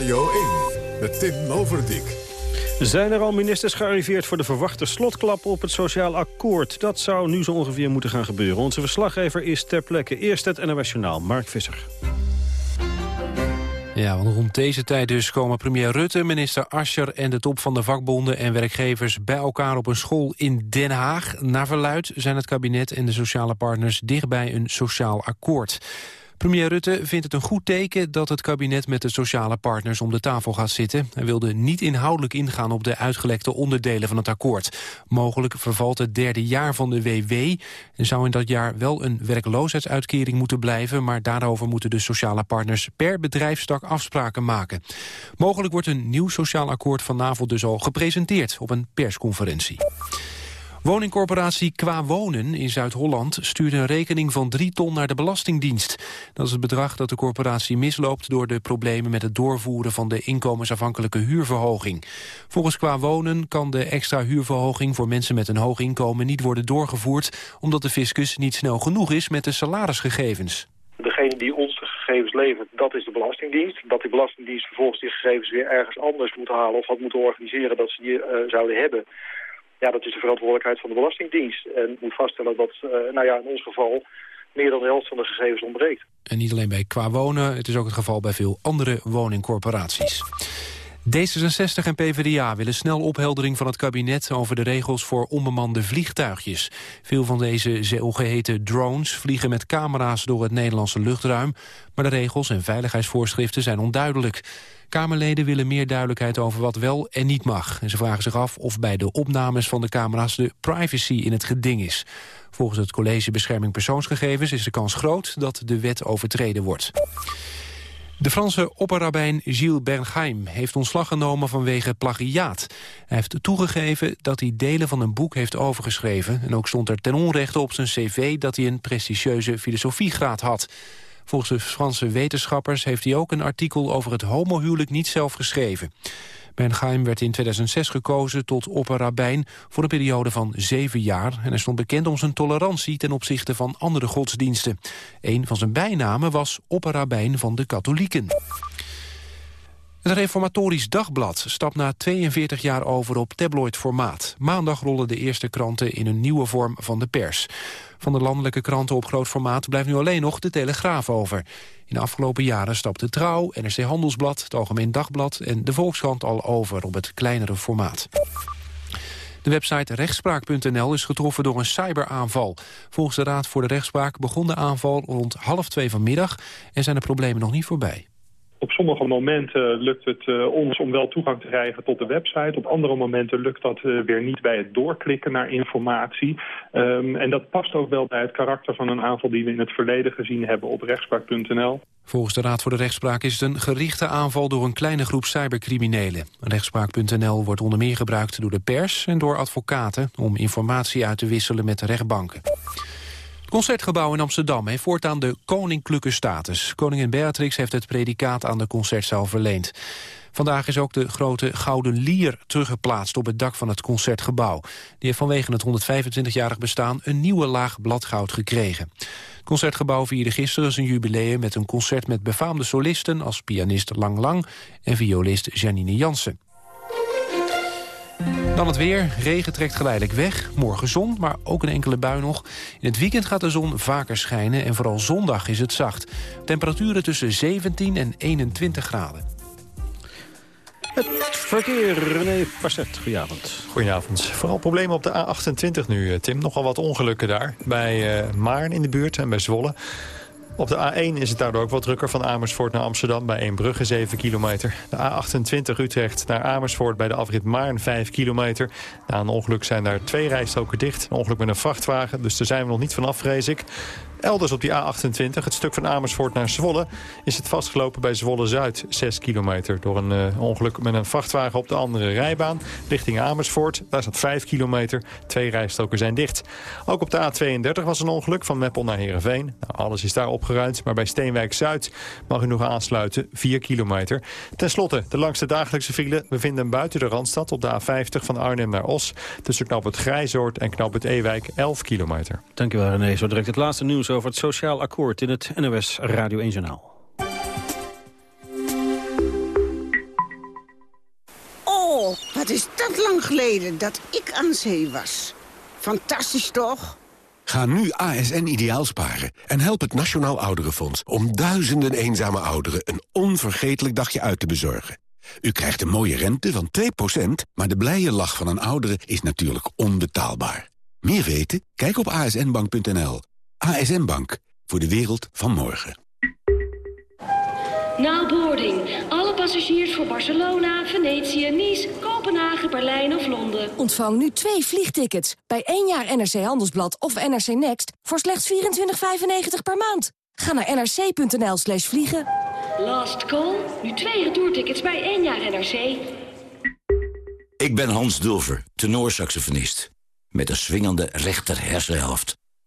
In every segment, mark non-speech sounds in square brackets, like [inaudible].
Radio 1 met Tim Overdijk. Zijn er al ministers gearriveerd voor de verwachte slotklap op het sociaal akkoord? Dat zou nu zo ongeveer moeten gaan gebeuren. Onze verslaggever is ter plekke. Eerst het NOS Journaal, Mark Visser. Ja, want rond deze tijd dus komen premier Rutte, minister Ascher... en de top van de vakbonden en werkgevers bij elkaar op een school in Den Haag. Naar verluid zijn het kabinet en de sociale partners dichtbij een sociaal akkoord. Premier Rutte vindt het een goed teken dat het kabinet met de sociale partners om de tafel gaat zitten. Hij wilde niet inhoudelijk ingaan op de uitgelekte onderdelen van het akkoord. Mogelijk vervalt het derde jaar van de WW en zou in dat jaar wel een werkloosheidsuitkering moeten blijven, maar daarover moeten de sociale partners per bedrijfstak afspraken maken. Mogelijk wordt een nieuw sociaal akkoord vanavond dus al gepresenteerd op een persconferentie. Woningcorporatie Qua Wonen in Zuid-Holland stuurde een rekening van 3 ton naar de Belastingdienst. Dat is het bedrag dat de corporatie misloopt door de problemen met het doorvoeren van de inkomensafhankelijke huurverhoging. Volgens Qua Wonen kan de extra huurverhoging voor mensen met een hoog inkomen niet worden doorgevoerd omdat de fiscus niet snel genoeg is met de salarisgegevens. Degene die ons de gegevens levert, dat is de Belastingdienst. Dat die Belastingdienst vervolgens die gegevens weer ergens anders moet halen of had moeten organiseren dat ze die uh, zouden hebben ja, dat is de verantwoordelijkheid van de Belastingdienst. En moet vaststellen dat, uh, nou ja, in ons geval meer dan de helft van de gegevens ontbreekt. En niet alleen bij qua wonen, het is ook het geval bij veel andere woningcorporaties. D66 en PvdA willen snel opheldering van het kabinet over de regels voor onbemande vliegtuigjes. Veel van deze zogeheten drones vliegen met camera's door het Nederlandse luchtruim, maar de regels en veiligheidsvoorschriften zijn onduidelijk. Kamerleden willen meer duidelijkheid over wat wel en niet mag. En ze vragen zich af of bij de opnames van de camera's de privacy in het geding is. Volgens het College Bescherming Persoonsgegevens is de kans groot dat de wet overtreden wordt. De Franse opperrabijn Gilles Bernheim heeft ontslag genomen vanwege plagiaat. Hij heeft toegegeven dat hij delen van een boek heeft overgeschreven... en ook stond er ten onrechte op zijn cv dat hij een prestigieuze filosofiegraad had. Volgens de Franse wetenschappers heeft hij ook een artikel over het homohuwelijk niet zelf geschreven. Bernheim werd in 2006 gekozen tot opperrabijn voor een periode van zeven jaar. En hij stond bekend om zijn tolerantie ten opzichte van andere godsdiensten. Een van zijn bijnamen was opperrabijn van de katholieken. Het Reformatorisch Dagblad stapt na 42 jaar over op tabloid-formaat. Maandag rollen de eerste kranten in een nieuwe vorm van de pers. Van de landelijke kranten op groot formaat blijft nu alleen nog de Telegraaf over. In de afgelopen jaren stapte Trouw, NRC Handelsblad, het Algemeen Dagblad... en de Volkskrant al over op het kleinere formaat. De website rechtspraak.nl is getroffen door een cyberaanval. Volgens de Raad voor de Rechtspraak begon de aanval rond half twee vanmiddag... en zijn de problemen nog niet voorbij. Op sommige momenten lukt het uh, ons om wel toegang te krijgen tot de website. Op andere momenten lukt dat uh, weer niet bij het doorklikken naar informatie. Um, en dat past ook wel bij het karakter van een aanval die we in het verleden gezien hebben op rechtspraak.nl. Volgens de Raad voor de Rechtspraak is het een gerichte aanval door een kleine groep cybercriminelen. Rechtspraak.nl wordt onder meer gebruikt door de pers en door advocaten om informatie uit te wisselen met de rechtbanken. Concertgebouw in Amsterdam heeft voortaan de koninklijke status. Koningin Beatrix heeft het predicaat aan de concertzaal verleend. Vandaag is ook de grote Gouden Lier teruggeplaatst op het dak van het Concertgebouw. Die heeft vanwege het 125-jarig bestaan een nieuwe laag bladgoud gekregen. Het Concertgebouw vierde gisteren zijn jubileum met een concert met befaamde solisten als pianist Lang Lang en violist Janine Jansen. Dan het weer. Regen trekt geleidelijk weg. Morgen zon, maar ook een enkele bui nog. In het weekend gaat de zon vaker schijnen en vooral zondag is het zacht. Temperaturen tussen 17 en 21 graden. Het verkeer, René Passet, goedenavond. Goedenavond. Vooral problemen op de A28 nu, eh, Tim. Nogal wat ongelukken daar. Bij uh, Maarn in de buurt en bij Zwolle. Op de A1 is het daardoor ook wat drukker van Amersfoort naar Amsterdam... bij Eembrugge 7 kilometer. De A28 Utrecht naar Amersfoort bij de afrit Maarn 5 kilometer. Na een ongeluk zijn daar twee rijstroken dicht. Een ongeluk met een vrachtwagen, dus daar zijn we nog niet vanaf, vrees ik. Elders op die A28, het stuk van Amersfoort naar Zwolle... is het vastgelopen bij Zwolle-Zuid, 6 kilometer... door een uh, ongeluk met een vrachtwagen op de andere rijbaan... richting Amersfoort. Daar staat 5 kilometer. Twee rijstroken zijn dicht. Ook op de A32 was een ongeluk van Meppel naar Heerenveen. Nou, alles is daar opgeruimd, maar bij Steenwijk-Zuid... mag u nog aansluiten, 4 kilometer. Ten slotte, de langste dagelijkse file... we vinden buiten de Randstad op de A50 van Arnhem naar Os... tussen knap het Grijzoord en knap het Ewijk, 11 kilometer. Dankjewel René. Zo direct het laatste nieuws over het Sociaal Akkoord in het NOS Radio 1 Journaal. Wat is dat lang geleden dat ik aan zee was. Fantastisch toch? Ga nu ASN ideaal sparen en help het Nationaal Ouderenfonds... om duizenden eenzame ouderen een onvergetelijk dagje uit te bezorgen. U krijgt een mooie rente van 2%, maar de blije lach van een oudere is natuurlijk onbetaalbaar. Meer weten? Kijk op asnbank.nl. ASN Bank, voor de wereld van morgen. Now boarding. Alle passagiers voor Barcelona, Venetië, Nice, Kopenhagen, Berlijn of Londen. Ontvang nu twee vliegtickets bij één jaar NRC Handelsblad of NRC Next voor slechts 24,95 per maand. Ga naar nrc.nl slash vliegen. Last call. Nu twee retourtickets bij één jaar NRC. Ik ben Hans Dulver, tenorsaxofonist. Met een swingende rechter hersenhelft.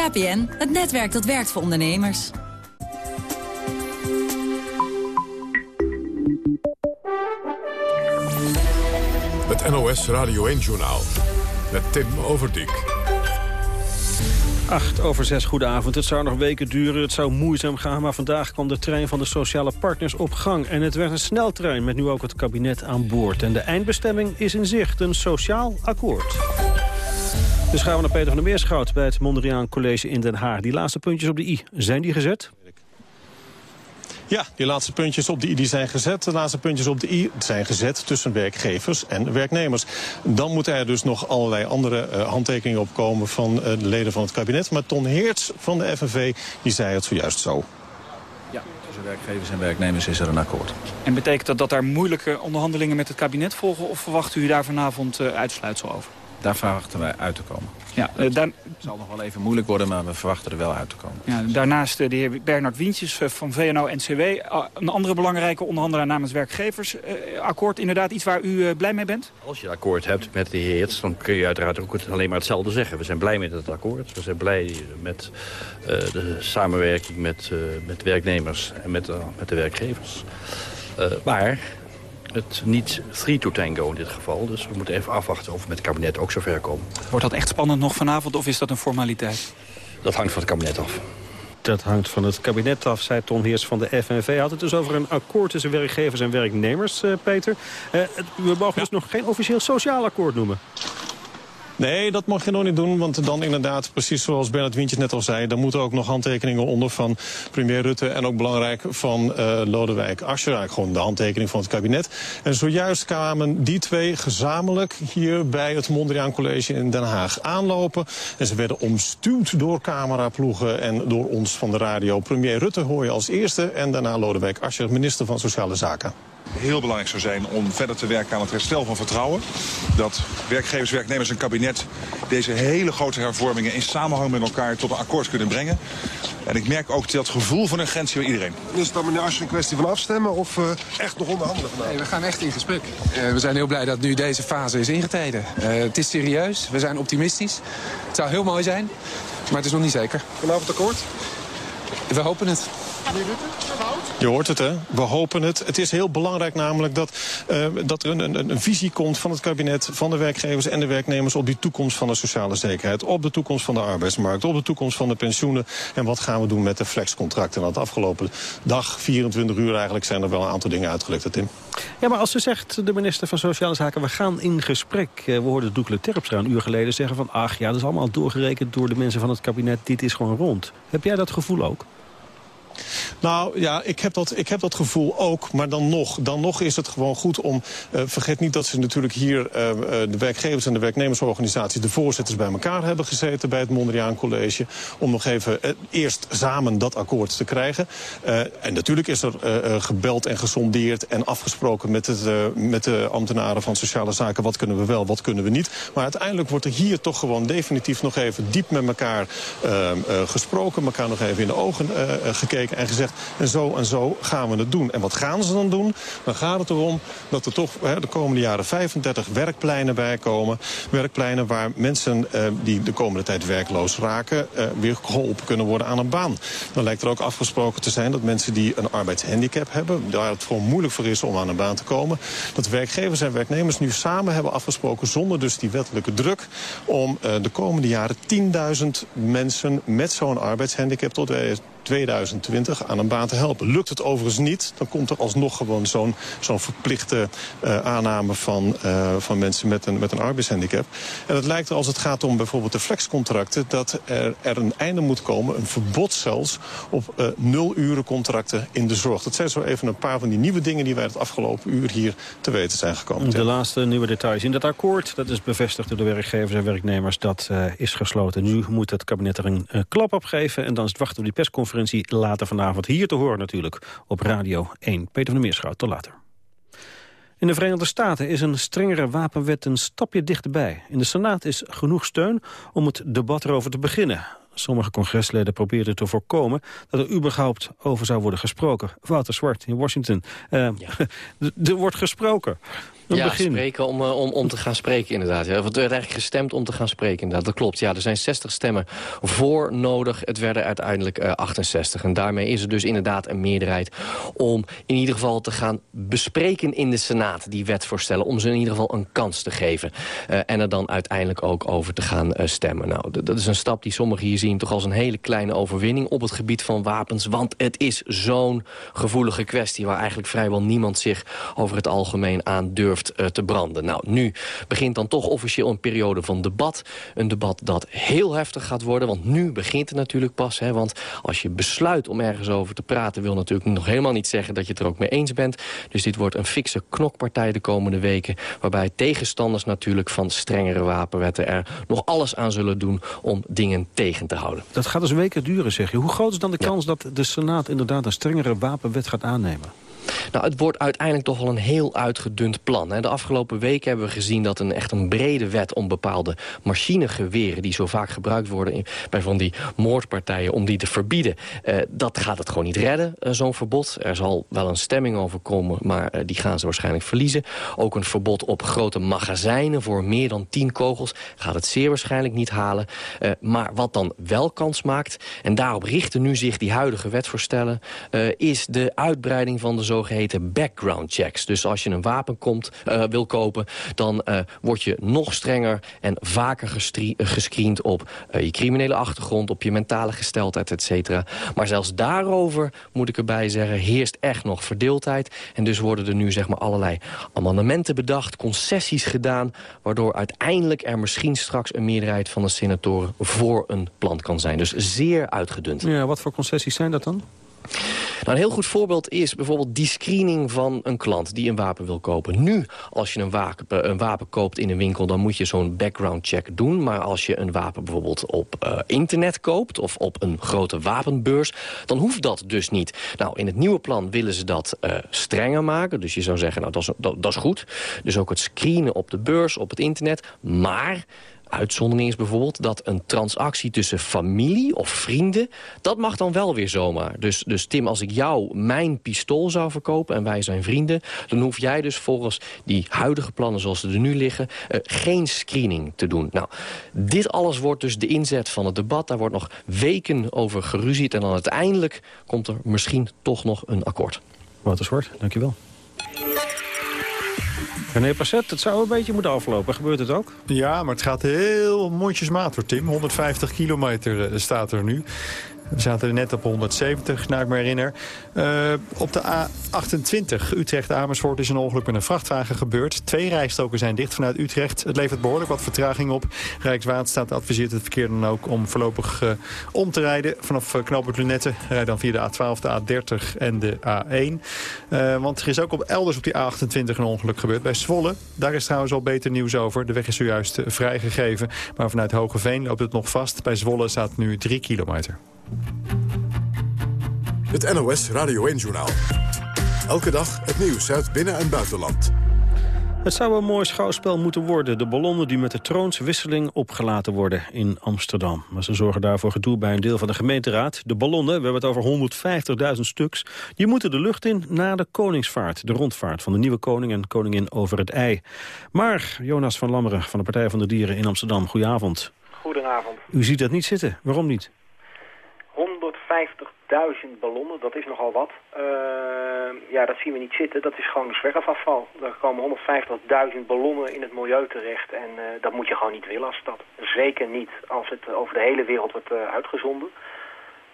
KPN, het netwerk dat werkt voor ondernemers. Het NOS Radio 1-journaal met Tim Overdijk. 8 over 6, goedenavond. Het zou nog weken duren, het zou moeizaam gaan... maar vandaag kwam de trein van de sociale partners op gang. En het werd een sneltrein met nu ook het kabinet aan boord. En de eindbestemming is in zicht, een sociaal akkoord. Dus gaan we naar Peter van der Meerschout bij het Mondriaan College in Den Haag. Die laatste puntjes op de i, zijn die gezet? Ja, die laatste puntjes op de i die zijn gezet. De laatste puntjes op de i zijn gezet tussen werkgevers en werknemers. Dan moeten er dus nog allerlei andere uh, handtekeningen opkomen van uh, de leden van het kabinet. Maar Ton Heerts van de FNV die zei het zojuist zo. Ja, tussen werkgevers en werknemers is er een akkoord. En betekent dat dat er moeilijke onderhandelingen met het kabinet volgen... of verwacht u daar vanavond uh, uitsluitsel over? Daar verwachten wij uit te komen. Ja, uh, daar... Het zal nog wel even moeilijk worden, maar we verwachten er wel uit te komen. Ja, daarnaast uh, de heer Bernard Wientjes uh, van VNO-NCW. een andere belangrijke onderhandelaar namens werkgevers. akkoord inderdaad iets waar u blij mee bent? Als je akkoord hebt met de heer dan kun je uiteraard ook alleen maar hetzelfde zeggen. We zijn blij met het akkoord. We zijn blij met de samenwerking met, met werknemers en met, met de werkgevers. maar het niet three to tango in dit geval. Dus we moeten even afwachten of we met het kabinet ook zover komen. Wordt dat echt spannend nog vanavond of is dat een formaliteit? Dat hangt van het kabinet af. Dat hangt van het kabinet af, zei Ton Heers van de FNV. Had het dus over een akkoord tussen werkgevers en werknemers, uh, Peter. Uh, we mogen ja. dus nog geen officieel sociaal akkoord noemen. Nee, dat mag je nog niet doen, want dan inderdaad, precies zoals Bernard Wientjes net al zei... dan moeten ook nog handtekeningen onder van premier Rutte... en ook belangrijk van uh, Lodewijk Asscher, gewoon de handtekening van het kabinet. En zojuist kwamen die twee gezamenlijk hier bij het Mondriaan College in Den Haag aanlopen. En ze werden omstuwd door cameraploegen en door ons van de radio. Premier Rutte hoor je als eerste en daarna Lodewijk Asscher, minister van Sociale Zaken. Heel belangrijk zou zijn om verder te werken aan het herstel van vertrouwen. Dat werkgevers, werknemers en kabinet deze hele grote hervormingen in samenhang met elkaar tot een akkoord kunnen brengen. En ik merk ook dat gevoel van urgentie bij iedereen. Is het dan meneer Asje een kwestie van afstemmen of uh, echt nog onderhandelen vandaag? Nee, we gaan echt in gesprek. Uh, we zijn heel blij dat nu deze fase is ingetreden. Uh, het is serieus, we zijn optimistisch. Het zou heel mooi zijn, maar het is nog niet zeker. Vanavond akkoord? We hopen het. Je hoort het, hè? We hopen het. Het is heel belangrijk namelijk dat, uh, dat er een, een, een, visie komt van het kabinet... van de werkgevers en de werknemers op die toekomst van de sociale zekerheid. Op de toekomst van de arbeidsmarkt, op de toekomst van de pensioenen. En wat gaan we doen met de flexcontracten? Want de afgelopen dag, 24 uur eigenlijk, zijn er wel een aantal dingen uitgelekt, Tim. Ja, maar als ze zegt, de minister van Sociale Zaken, we gaan in gesprek. We hoorden Doekle Terpstra een uur geleden zeggen van... ach ja, dat is allemaal doorgerekend door de mensen van het kabinet. Dit is gewoon rond. Heb jij dat gevoel ook? Nou ja, ik heb, dat, ik heb dat gevoel ook. Maar dan nog, dan nog is het gewoon goed om... Uh, vergeet niet dat ze natuurlijk hier uh, de werkgevers en de werknemersorganisaties... de voorzitters bij elkaar hebben gezeten bij het Mondriaan College... om nog even eerst samen dat akkoord te krijgen. en natuurlijk is er gebeld en gesondeerd en afgesproken... Met, het, met de ambtenaren van Sociale Zaken. Wat kunnen we wel, wat kunnen we niet. Maar uiteindelijk wordt er hier toch gewoon definitief nog even diep met elkaar gesproken. elkaar nog even in de ogen gekeken en gezegd... en zo en zo gaan we het doen. En wat gaan ze dan doen? Dan gaat het erom dat er toch hè, de komende jaren 35 werkpleinen bij komen. Werkpleinen waar mensen eh, die de komende tijd werkloos raken... Eh, weer geholpen kunnen worden aan een baan. Dan lijkt er ook afgesproken te zijn dat mensen die een arbeidshandicap hebben... waar het gewoon moeilijk voor is om aan een baan te komen... dat werkgevers en werknemers nu samen hebben afgesproken... zonder dus die wettelijke druk om uh, de komende jaren 10.000 mensen met zo'n arbeidshandicap... tot 2020 aan een baan te helpen. Lukt het overigens niet, dan komt er alsnog gewoon zo'n zo'n verplichte uh, aanname van, uh, van mensen met een, met een arbeidshandicap. En het lijkt er als het gaat om bijvoorbeeld de flexcontracten... dat er, er een einde moet komen, een verbod zelfs... op uh, nul uren contracten in de zorg. Dat zijn zo even een paar van die nieuwe dingen... die wij het afgelopen uur hier te weten zijn gekomen. De laatste nieuwe details in dat akkoord. Dat is bevestigd door de werkgevers en werknemers. Dat is gesloten. Nu moet het kabinet er een klap op geven. En dan is het wachten op die persconferentie later vanavond hier te horen natuurlijk op Radio 1. Peter van der Meerschout, tot later. In de Verenigde Staten is een strengere wapenwet een stapje dichterbij. In de Senaat is genoeg steun om het debat erover te beginnen. Sommige congresleden probeerden te voorkomen dat er überhaupt over zou worden gesproken. Wouter Zwart in Washington. Uh, [laughs] er wordt gesproken ja, spreken om, uh, om, om te gaan spreken inderdaad. Ja. Er werd eigenlijk gestemd om te gaan spreken inderdaad. Dat klopt, ja. Er zijn 60 stemmen voor nodig. Het werden uiteindelijk uh, 68. En daarmee is er dus inderdaad een meerderheid... om in ieder geval te gaan bespreken in de Senaat die wetvoorstellen. Om ze in ieder geval een kans te geven. Uh, en er dan uiteindelijk ook over te gaan uh, stemmen. Nou, dat is een stap die sommigen hier zien toch als een hele kleine overwinning... op het gebied van wapens. Want het is zo'n gevoelige kwestie... waar eigenlijk vrijwel niemand zich over het algemeen aan durft uh, te branden. Nou, nu begint dan toch officieel een periode van debat. Een debat dat heel heftig gaat worden, want nu begint het natuurlijk pas. Hè, want als je besluit om ergens over te praten... wil natuurlijk nog helemaal niet zeggen dat je het er ook mee eens bent. Dus dit wordt een fikse knokpartij de komende weken... waarbij tegenstanders natuurlijk van strengere wapenwetten... er nog alles aan zullen doen om dingen tegen te houden. Dat gaat dus weken duren, zeg je. Hoe groot is dan de kans dat de Senaat inderdaad een strengere wapenwet gaat aannemen? Nou, het wordt uiteindelijk toch wel een heel uitgedund plan. De afgelopen weken hebben we gezien dat een echt een brede wet... om bepaalde machinegeweren die zo vaak gebruikt worden... bij van die moordpartijen, om die te verbieden. Uh, dat gaat het gewoon niet redden, uh, zo'n verbod. Er zal wel een stemming over komen, maar uh, die gaan ze waarschijnlijk verliezen. Ook een verbod op grote magazijnen voor meer dan 10 kogels... gaat het zeer waarschijnlijk niet halen. maar wat dan wel kans maakt... en daarop richten nu zich die huidige wetvoorstellen... is de uitbreiding van de zogeheten background checks. Dus als je een wapen komt, uh, wil kopen, dan uh, word je nog strenger en vaker gescreend op uh, je criminele achtergrond, op je mentale gesteldheid, et cetera. Maar zelfs daarover, moet ik erbij zeggen, heerst echt nog verdeeldheid. En dus worden er nu zeg maar allerlei amendementen bedacht, concessies gedaan, waardoor uiteindelijk er misschien straks een meerderheid van de senatoren voor een plan kan zijn. Dus zeer uitgedund. Ja, wat voor concessies zijn dat dan? Nou, een heel goed voorbeeld is bijvoorbeeld die screening van een klant die een wapen wil kopen. Nu, als je een wapen, een wapen koopt in een winkel, dan moet je zo'n background check doen. Maar als je een wapen bijvoorbeeld op uh, internet koopt of op een grote wapenbeurs, dan hoeft dat dus niet. Nou, in het nieuwe plan willen ze dat uh, strenger maken. Dus je zou zeggen, nou, dat is, dat is goed. Dus ook het screenen op de beurs, op het internet. Maar Uitzondering is bijvoorbeeld dat een transactie tussen familie of vrienden... dat mag dan wel weer zomaar. Dus, dus Tim, als ik jou mijn pistool zou verkopen en wij zijn vrienden... dan hoef jij dus volgens die huidige plannen zoals ze er nu liggen... Uh, geen screening te doen. Nou, dit alles wordt dus de inzet van het debat. Daar wordt nog weken over geruzied. En dan uiteindelijk komt er misschien toch nog een akkoord. Wouter Zwart, dankjewel. René Passet, het zou een beetje moeten aflopen. Gebeurt het ook? Ja, maar het gaat heel mondjesmaat hoor, Tim. 150 kilometer staat er nu. We zaten er net op 170, naar ik me herinner. Uh, op de A28 Utrecht-Amersfoort is een ongeluk met een vrachtwagen gebeurd. Twee rijstroken zijn dicht vanuit Utrecht. Het levert behoorlijk wat vertraging op. Rijkswaterstaat adviseert het verkeer dan ook om voorlopig uh, om te rijden. Vanaf uh, knooppunt Lunette rijd dan via de A12, de A30 en de A1. want er is ook op elders op die A28 een ongeluk gebeurd. Bij Zwolle, daar is trouwens al beter nieuws over. De weg is zojuist vrijgegeven. Maar vanuit Hogeveen loopt het nog vast. Bij Zwolle staat nu 3 kilometer. Het NOS Radio 1-journaal. Elke dag het nieuws uit binnen- en buitenland. Het zou een mooi schouwspel moeten worden. De ballonnen die met de troonswisseling opgelaten worden in Amsterdam. Maar ze zorgen daarvoor gedoe bij een deel van de gemeenteraad. De ballonnen, we hebben het over 150.000 stuks... die moeten de lucht in na de koningsvaart. De rondvaart van de nieuwe koning en koningin over het ei. Maar Jonas van Lammeren van de Partij van de Dieren in Amsterdam, goedenavond. Goedenavond. U ziet dat niet zitten. Waarom niet? 150.000 ballonnen, dat is nogal wat. Uh, ja, dat zien we niet zitten. Dat is gewoon zwerfafval. Er komen 150.000 ballonnen in het milieu terecht. En uh, dat moet je gewoon niet willen als stad. Zeker niet als het over de hele wereld wordt uh, uitgezonden.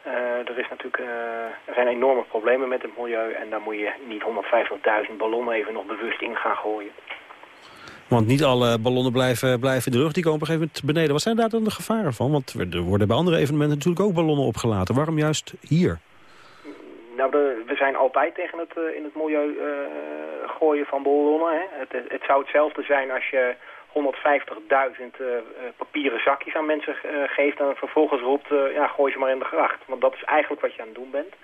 er, is natuurlijk, er zijn enorme problemen met het milieu. En daar moet je niet 150.000 ballonnen even nog bewust in gaan gooien. Want niet alle ballonnen blijven, blijven in de lucht. Die komen op een gegeven moment beneden. Wat zijn daar dan de gevaren van? Want er worden bij andere evenementen natuurlijk ook ballonnen opgelaten. Waarom juist hier? Nou, we zijn altijd tegen het uh, in het milieu uh, gooien van ballonnen. Hè. Het, het, zou hetzelfde zijn als je 150.000 uh, papieren zakjes aan mensen geeft... en vervolgens roept, ja, gooi ze maar in de gracht. Want dat is eigenlijk wat je aan het doen bent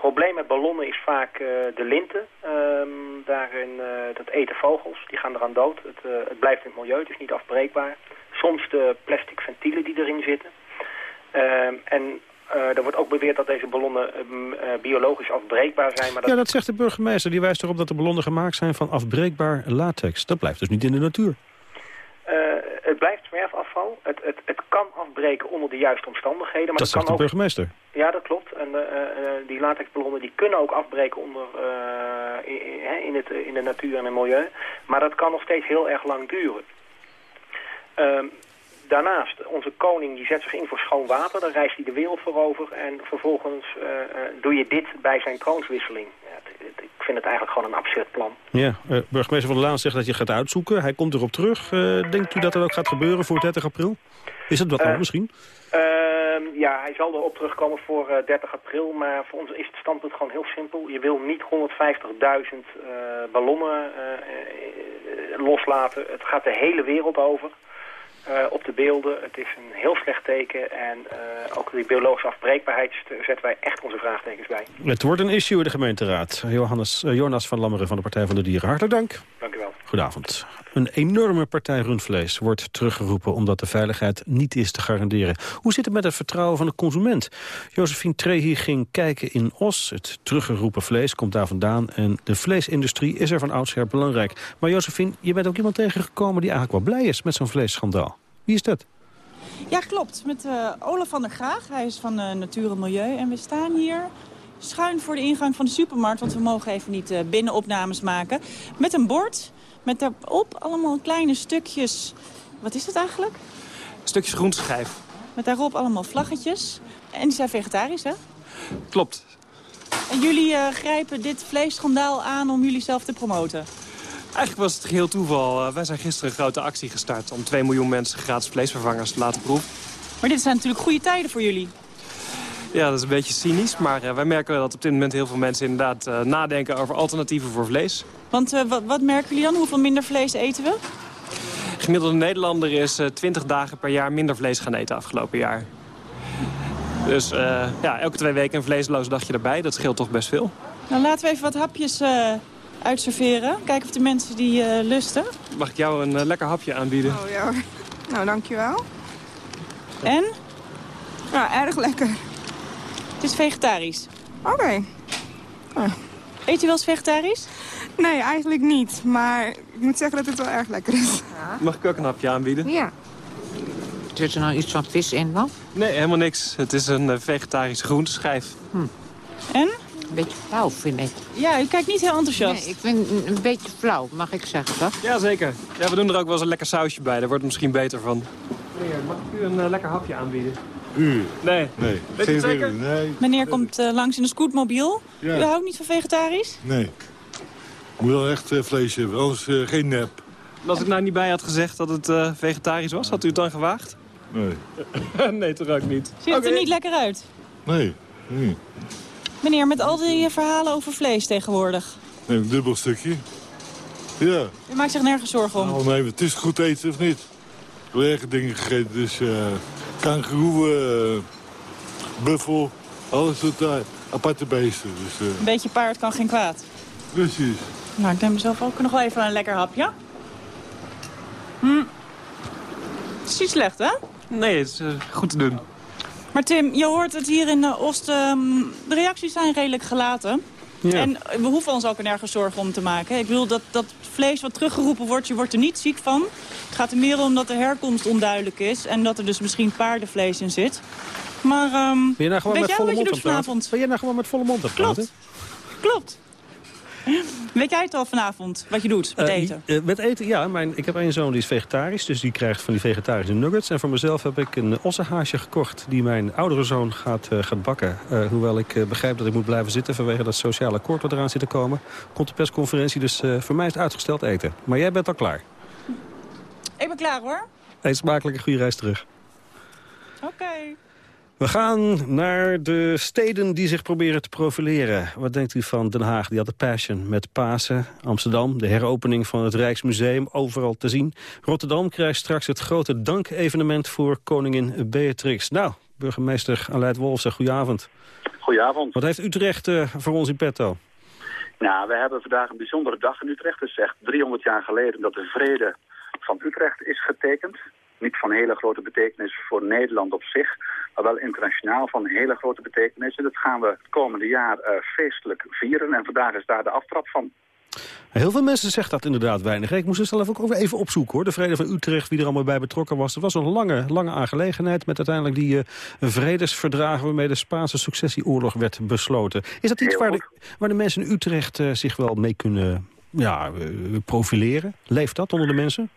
probleem met ballonnen is vaak uh, de linten. Um, daarin, uh, dat eten vogels, die gaan eraan dood. Het, uh, het, blijft in het milieu, het is niet afbreekbaar. Soms de plastic ventielen die erin zitten. Um, en er wordt ook beweerd dat deze ballonnen um, biologisch afbreekbaar zijn. Maar dat... Ja, dat zegt de burgemeester. Die wijst erop dat de ballonnen gemaakt zijn van afbreekbaar latex. Dat blijft dus niet in de natuur. het blijft Het, het, het kan afbreken onder de juiste omstandigheden. Maar dat zegt kan de burgemeester. Ja, dat klopt. En uh, die latexballonnen die kunnen ook afbreken onder, uh, in, in, het, in de natuur en het milieu. Maar dat kan nog steeds heel erg lang duren. Uh, daarnaast, onze koning die zet zich in voor schoon water. Daar reist hij de wereld voor over. En vervolgens doe je dit bij zijn troonswisseling. Ja, ik vind het eigenlijk gewoon een absurd plan. Ja, burgemeester van der Laan zegt dat je gaat uitzoeken. Hij komt erop terug. denkt u dat dat ook gaat gebeuren voor 30 april? Is het wat uh, misschien? Uh, ja, hij zal erop terugkomen voor uh, 30 april. Maar voor ons is het standpunt gewoon heel simpel. Je wil niet 150.000 ballonnen loslaten. Het gaat de hele wereld over. Uh, op de beelden. Het is een heel slecht teken. En uh, ook die biologische afbreekbaarheid zetten wij echt onze vraagtekens bij. Het wordt een issue in de gemeenteraad. Johannes, uh, Jonas van Lammeren van de Partij van de Dieren. Hartelijk dank. Dank u wel. Goedenavond. Een enorme partij rundvlees wordt teruggeroepen omdat de veiligheid niet is te garanderen. Hoe zit het met het vertrouwen van de consument? Josephine Trehi ging kijken in Os. Het teruggeroepen vlees komt daar vandaan en de vleesindustrie is er van oudsher belangrijk. Maar Josephine, je bent ook iemand tegengekomen die eigenlijk wel blij is met zo'n vleesschandaal. Wie is dat? Ja, klopt. Met uh, Olaf van der Graag. Hij is van uh, Natuur en Milieu. En we staan hier schuin voor de ingang van de supermarkt... want we mogen even niet uh, binnenopnames maken. Met een bord met daarop allemaal kleine stukjes... Wat is het eigenlijk? Stukjes groenteschijf. Met daarop allemaal vlaggetjes. En die zijn vegetarisch, hè? Klopt. En jullie grijpen dit vleesschandaal aan om jullie zelf te promoten? Eigenlijk was het geheel toeval. Uh, wij zijn gisteren een grote actie gestart om 2 miljoen mensen gratis vleesvervangers te laten proeven. Maar dit zijn natuurlijk goede tijden voor jullie. Ja, dat is een beetje cynisch, maar uh, wij merken dat op dit moment heel veel mensen inderdaad uh, nadenken over alternatieven voor vlees. Want uh, wat, wat, merken jullie dan? Hoeveel minder vlees eten we? Gemiddelde Nederlander is 20 dagen per jaar minder vlees gaan eten afgelopen jaar. Dus ja, elke twee weken een vleesloos dagje erbij, dat scheelt toch best veel. Nou, laten we even wat hapjes uitserveren. Kijken of de mensen die lusten. Mag ik jou een lekker hapje aanbieden? Oh ja, nou dankjewel. En? Ja, erg lekker. Het is vegetarisch. Oké. Okay. Ah. Eet je wel eens vegetarisch? Nee, eigenlijk niet. Maar ik moet zeggen dat het wel erg lekker is. Ja. Mag ik ook een hapje aanbieden? Ja. Zit er nou iets van vis in dan? Nee, helemaal niks. Het is een eh, vegetarische groenteschijf. Hm. En? Een beetje flauw, vind ik. Ja, u kijkt niet heel enthousiast. Nee, ik vind een beetje flauw, mag ik zeggen, toch? Ja, zeker. Ja, we doen er ook wel eens een lekker sausje bij. Daar wordt het misschien beter van. Meneer, mag ik u een uh, lekker hapje aanbieden? U? Nee. Nee. Weet je het zeker? Nee. Meneer komt uh, langs in een scootmobiel. Ja. U houdt niet van vegetarisch? Nee. Moet wel echt uh, vlees hebben, anders uh, geen nep. Als ik nou niet bij had gezegd dat het vegetarisch was, had u het dan gewaagd? Nee. [laughs] nee, toch ook niet. Ziet het er niet lekker uit? Nee. nee. Meneer, met al die verhalen over vlees tegenwoordig. Nee, een dubbel stukje. Ja. U maakt zich nergens zorgen om? Nou, nee, het is goed eten of niet? Ik heb erge dingen gegeten, dus... kangeroe, uh, buffel, alles soort uh, aparte beesten. Dus, uh... Een beetje paard kan geen kwaad. Precies. Nou, ik neem mezelf ook nog wel even een lekker hapje. Hm. Het is niet slecht, hè? Nee, het is goed te doen. Maar Tim, je hoort het hier in Oost. Um, de reacties zijn redelijk gelaten. Ja. En we hoeven ons ook nergens zorgen om te maken. Ik bedoel, dat, dat vlees wat teruggeroepen wordt, je wordt er niet ziek van. Het gaat er meer om dat de herkomst onduidelijk is. En dat er dus misschien paardenvlees in zit. Maar, um, ben je nou gewoon met jij volle wat je mond doet vanavond? Ben je nou gewoon met volle mond aan Klopt. Klopt. Weet jij het al vanavond, wat je doet met uh, eten? Uh, met eten, ja. Mijn, ik heb een zoon die is vegetarisch, dus die krijgt van die vegetarische nuggets. En voor mezelf heb ik een ossenhaasje gekocht die mijn oudere zoon gaat, uh, gaat bakken. hoewel ik begrijp dat ik moet blijven zitten vanwege dat sociale akkoord wat eraan zit te komen. Komt de persconferentie, dus voor mij is het uitgesteld eten. Maar jij bent al klaar. Ik ben klaar hoor. Eet smakelijk een goede reis terug. Oké. Okay. We gaan naar de steden die zich proberen te profileren. Wat denkt u van Den Haag? Die had de Passion met Pasen. Amsterdam, de heropening van het Rijksmuseum, overal te zien. Rotterdam krijgt straks het grote dankevenement voor koningin Beatrix. Nou, burgemeester Aleid Wolfsen, goedenavond. Goedenavond. Wat heeft Utrecht uh, voor ons in petto? Nou, we hebben vandaag een bijzondere dag in Utrecht. Het is echt 300 jaar geleden dat de vrede van Utrecht is getekend. Niet van hele grote betekenis voor Nederland op zich, maar wel internationaal van hele grote betekenis. En dat gaan we het komende jaar uh, feestelijk vieren. En vandaag is daar de aftrap van. Heel veel mensen zeggen dat inderdaad weinig. Ik moest het zelf ook even opzoeken hoor. De vrede van Utrecht, wie er allemaal bij betrokken was. Het was een lange, lange aangelegenheid met uiteindelijk die uh, vredesverdragen... waarmee de Spaanse successieoorlog werd besloten. Is dat iets waar de, waar de, mensen in Utrecht uh, zich wel mee kunnen ja, profileren? Leeft dat onder de mensen?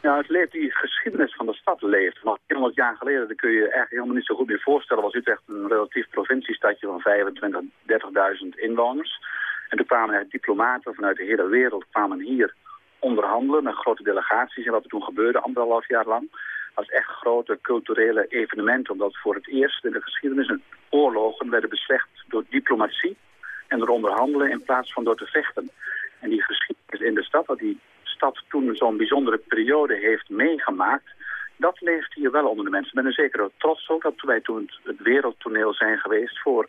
Ja, het leeft, die geschiedenis van de stad leeft. Maar 400 jaar geleden dat kun je je eigenlijk helemaal niet zo goed meer voorstellen. was Utrecht een relatief provinciestadje van 25, 30.000 inwoners. En toen kwamen er diplomaten vanuit de hele wereld kwamen hier onderhandelen met grote delegaties. En wat er toen gebeurde, anderhalf jaar lang, was echt grote culturele evenementen. Omdat voor het eerst in de geschiedenis een oorlogen werden beslecht door diplomatie en door onderhandelen in plaats van door te vechten. En die geschiedenis in de stad, dat die stad toen zo'n bijzondere periode heeft meegemaakt, dat leeft hier wel onder de mensen. Ik ben er zeker trots op dat wij toen het, wereldtoneel zijn geweest voor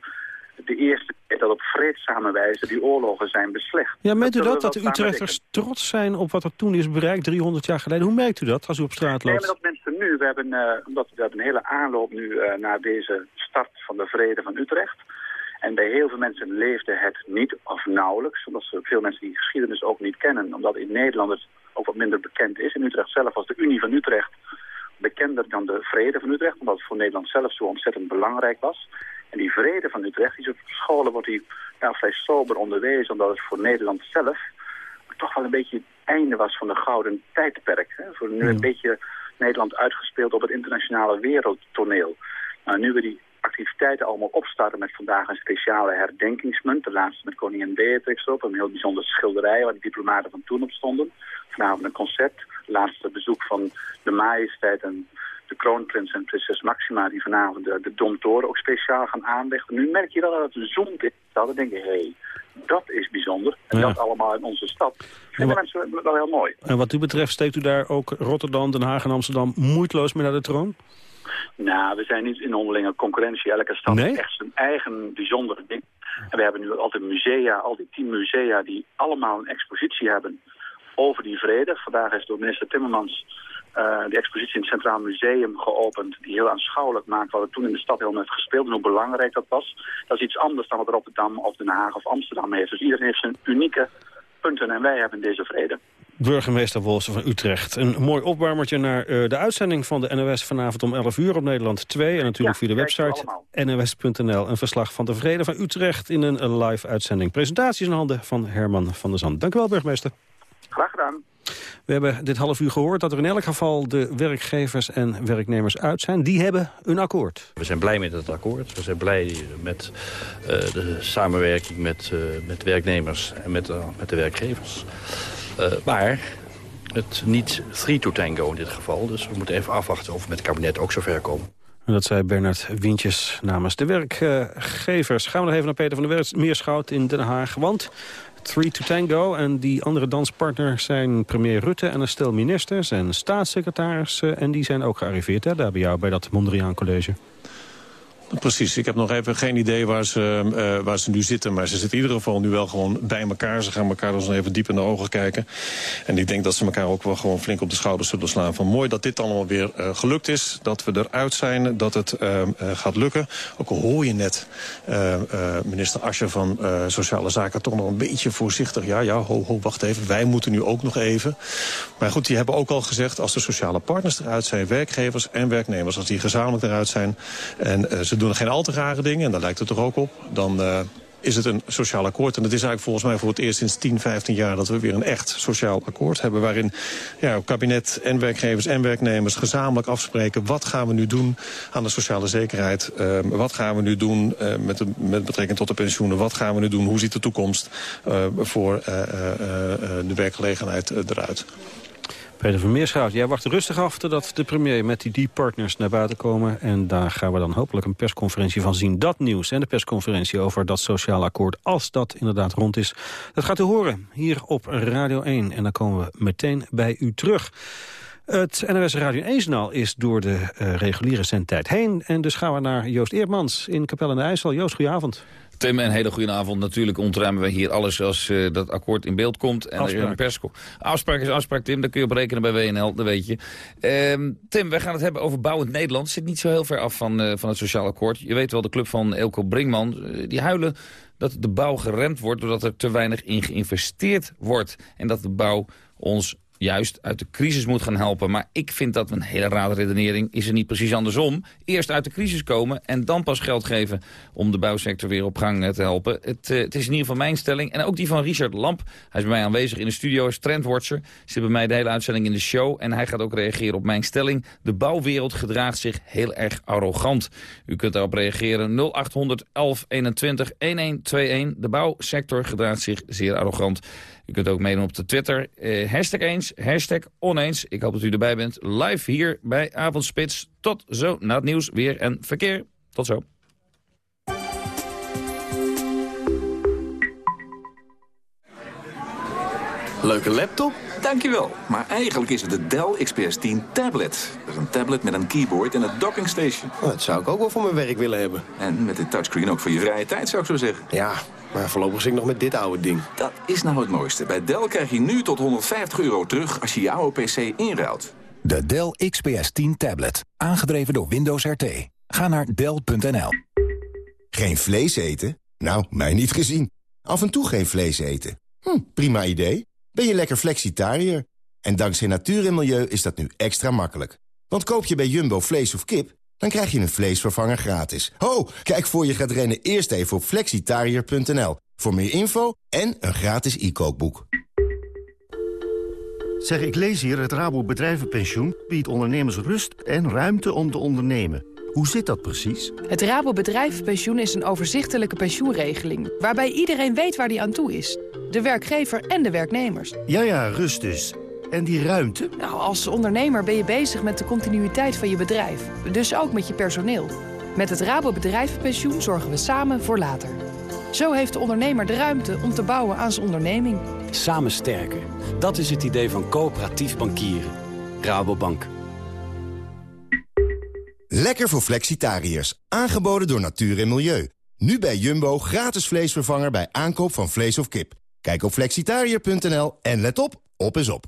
de eerste keer dat op vreedzame wijze die oorlogen zijn beslecht. Ja, merkt u dat, dat de Utrechters trots zijn op wat er toen is bereikt, 300 jaar geleden? Hoe merkt u dat als u op straat Nee, loopt? maar dat mensen nu, we hebben, uh, omdat we hebben een hele aanloop nu uh, naar deze start van de vrede van Utrecht. En bij heel veel mensen leefde het niet of nauwelijks. Omdat ze, veel mensen die geschiedenis ook niet kennen. Omdat in Nederland het ook wat minder bekend is. In Utrecht zelf was de Unie van Utrecht bekender dan de Vrede van Utrecht. Omdat het voor Nederland zelf zo ontzettend belangrijk was. En die Vrede van Utrecht, die op scholen wordt die ja, vrij sober onderwezen. Omdat het voor Nederland zelf toch wel een beetje het einde was van de gouden tijdperk. Hè? Voor nu een beetje Nederland uitgespeeld op het internationale wereldtoneel. Nou, nu we die activiteiten allemaal opstarten met vandaag een speciale herdenkingsmunt. De laatste met koningin Beatrix erop. Een heel bijzonder schilderij waar de diplomaten van toen op stonden. Vanavond een concert. Laatste bezoek van de majesteit en de kroonprins en prinses Maxima... die vanavond de, de Domtoren ook speciaal gaan aanleggen. Nu merk je wel dat het zond is. Dan denk je, hé, hey, dat is bijzonder. En Ja. dat allemaal in onze stad. Vinden wa- mensen wel heel mooi. En wat u betreft steekt u daar ook Rotterdam, Den Haag en Amsterdam moeiteloos mee naar de troon? Nou, we zijn niet in onderlinge concurrentie. Elke stad Nee? heeft echt zijn eigen bijzondere ding. En we hebben nu altijd musea, al die tien musea... die allemaal een expositie hebben over die vrede. Vandaag is door minister Timmermans eh de expositie in het Centraal Museum geopend... die heel aanschouwelijk maakt wat er toen in de stad helemaal heeft gespeeld... en hoe belangrijk dat was. Dat is iets anders dan wat Rotterdam of Den Haag of Amsterdam heeft. Dus iedereen heeft zijn unieke punten en wij hebben deze vrede. Burgemeester Wolsen van Utrecht. Een mooi opwarmertje naar eh, de uitzending van de NOS vanavond om 11 uur op Nederland 2. En natuurlijk via de website nos.nl. Een verslag van de Vrede van Utrecht in een live uitzending. Presentaties in handen van Herman van der Zand. Dank u wel, burgemeester. Graag gedaan. We hebben dit half uur gehoord dat er in elk geval de werkgevers en werknemers uit zijn. Die hebben een akkoord. We zijn blij met het akkoord. We zijn blij met eh, de samenwerking met, eh, met werknemers en met, eh, met de werkgevers. Maar het niet three to tango in dit geval. Dus we moeten even afwachten of we met het kabinet ook zover komen. En dat zei Bernard Wientjes namens de werkgevers. Gaan we nog even naar Peter van der Meerschout in Den Haag. Want Three to Tango en die andere danspartner zijn premier Rutte... en een stel ministers en staatssecretarissen. En die zijn ook gearriveerd hè, daar bij jou, bij dat Mondriaan College. Precies, ik heb nog even geen idee waar ze, eh, waar ze nu zitten. Maar ze zitten in ieder geval nu wel gewoon bij elkaar. Ze gaan elkaar dus even diep in de ogen kijken. En ik denk dat ze elkaar ook wel gewoon flink op de schouders zullen slaan. Van mooi dat dit allemaal weer eh, gelukt is. Dat we eruit zijn, dat het eh, gaat lukken. Ook al hoor je net minister Ascher van Sociale Zaken toch nog een beetje voorzichtig. Ja, ja, ho, ho, wacht even. Wij moeten nu ook nog even. Maar goed, die hebben ook al gezegd... als de sociale partners eruit zijn, werkgevers en werknemers... als die gezamenlijk eruit zijn en ze doen geen al te rare dingen... en daar lijkt het toch ook op, dan... eh, is het een sociaal akkoord. En het is eigenlijk volgens mij voor het eerst sinds 10, 15 jaar... dat we weer een echt sociaal akkoord hebben... waarin ja, kabinet en werkgevers en werknemers gezamenlijk afspreken... wat gaan we nu doen aan de sociale zekerheid? Eh, wat gaan we nu doen eh, met, met betrekking tot de pensioenen? Wat gaan we nu doen? Hoe ziet de toekomst eh, voor de werkgelegenheid eruit? Peter van Meerschout, jij wacht rustig af totdat de premier met die D-partners naar buiten komen. En daar gaan we dan hopelijk een persconferentie van zien. Dat nieuws en de persconferentie over dat sociaal akkoord, als dat inderdaad rond is. Dat gaat u horen hier op Radio 1. En dan komen we meteen bij u terug. Het NOS Radio 1-journaal is door de eh, reguliere zendtijd heen. En dus gaan we naar Joost Eertmans in Capelle aan de IJssel. Joost, goedenavond. Tim, een hele goede avond. Natuurlijk ontruimen we hier alles als eh, dat akkoord in beeld komt. En er Afspraak. een persco. Afspraak is afspraak, Tim. Daar kun je op rekenen bij WNL, dat weet je. Ehm, Tim, wij gaan het hebben over bouwend Nederland. Het zit niet zo heel ver af van, eh, van het sociaal akkoord. Je weet wel, de club van Elko Brinkman, die huilen dat de bouw geremd wordt... doordat er te weinig in geïnvesteerd wordt. En dat de bouw ons juist uit de crisis moet gaan helpen. Maar ik vind dat een hele rare redenering. Is er niet precies andersom? Eerst uit de crisis komen en dan pas geld geven... om de bouwsector weer op gang eh, te helpen. Het, eh, het is in ieder geval mijn stelling. En ook die van Richard Lamp. Hij is bij mij aanwezig in de studio, is trendwatcher. Zit bij mij de hele uitzending in de show. En hij gaat ook reageren op mijn stelling. De bouwwereld gedraagt zich heel erg arrogant. U kunt daarop reageren 0800 1121 1121. De bouwsector gedraagt zich zeer arrogant. U kunt ook meedoen op de Twitter. Eh, hashtag eens, hashtag oneens. Ik hoop dat u erbij bent. Live hier bij Avondspits. Tot zo na het nieuws, weer en verkeer. Tot zo. Leuke laptop? Dankjewel. Maar eigenlijk is het de Dell XPS 10 tablet. Dat is een tablet met een keyboard en een docking station. dat zou ik ook wel voor mijn werk willen hebben. En met de touchscreen ook voor je vrije tijd, zou ik zo zeggen. Ja, maar voorlopig zit ik nog met dit oude ding. Dat is nou het mooiste. Bij Dell krijg je nu tot 150 euro terug als je jouw PC inruilt. De Dell XPS 10 tablet. Aangedreven door Windows RT. Ga naar Dell.nl. Geen vlees eten? Nou, mij niet gezien. Af en toe geen vlees eten. Hm, prima idee. Ben je lekker flexitariër? En dankzij natuur en milieu is dat nu extra makkelijk. Want koop je bij Jumbo vlees of kip, dan krijg je een vleesvervanger gratis. Ho, kijk voor je gaat rennen eerst even op flexitariër.nl. Voor meer info en een gratis e-kookboek. Zeg, ik lees hier, het Rabo Bedrijvenpensioen biedt ondernemers rust en ruimte om te ondernemen. Hoe zit dat precies? Het Rabo Bedrijvenpensioen is een overzichtelijke pensioenregeling... waarbij iedereen weet waar hij aan toe is. De werkgever en de werknemers. Ja, ja, rust dus. En die ruimte? Nou, als ondernemer ben je bezig met de continuïteit van je bedrijf. Dus ook met je personeel. Met het Rabo Bedrijvenpensioen zorgen we samen voor later. Zo heeft de ondernemer de ruimte om te bouwen aan zijn onderneming. Samen sterker. Dat is het idee van coöperatief bankieren. Rabobank. Lekker voor flexitariërs. Aangeboden door Natuur en Milieu. Nu bij Jumbo gratis vleesvervanger bij aankoop van vlees of kip. Kijk op flexitariër.nl en let op, op is op.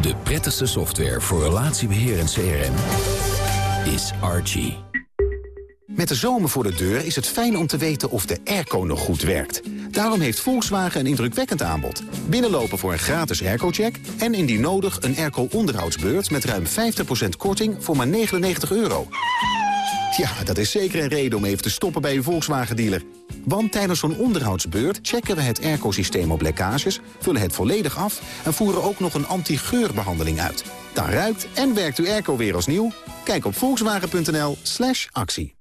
De prettigste software voor relatiebeheer en CRM is Archie. Met de zomer voor de deur is het fijn om te weten of de airco nog goed werkt. Daarom heeft Volkswagen een indrukwekkend aanbod. Binnenlopen voor een gratis airco-check... en indien nodig een airco-onderhoudsbeurt met ruim 50% korting voor maar 99 euro. Ja, dat is zeker een reden om even te stoppen bij uw Volkswagen-dealer. Want tijdens zo'n onderhoudsbeurt checken we het airco-systeem op lekkages... vullen het volledig af en voeren ook nog een anti-geurbehandeling uit. Dan ruikt en werkt uw airco weer als nieuw. Kijk op volkswagen.nl slash actie.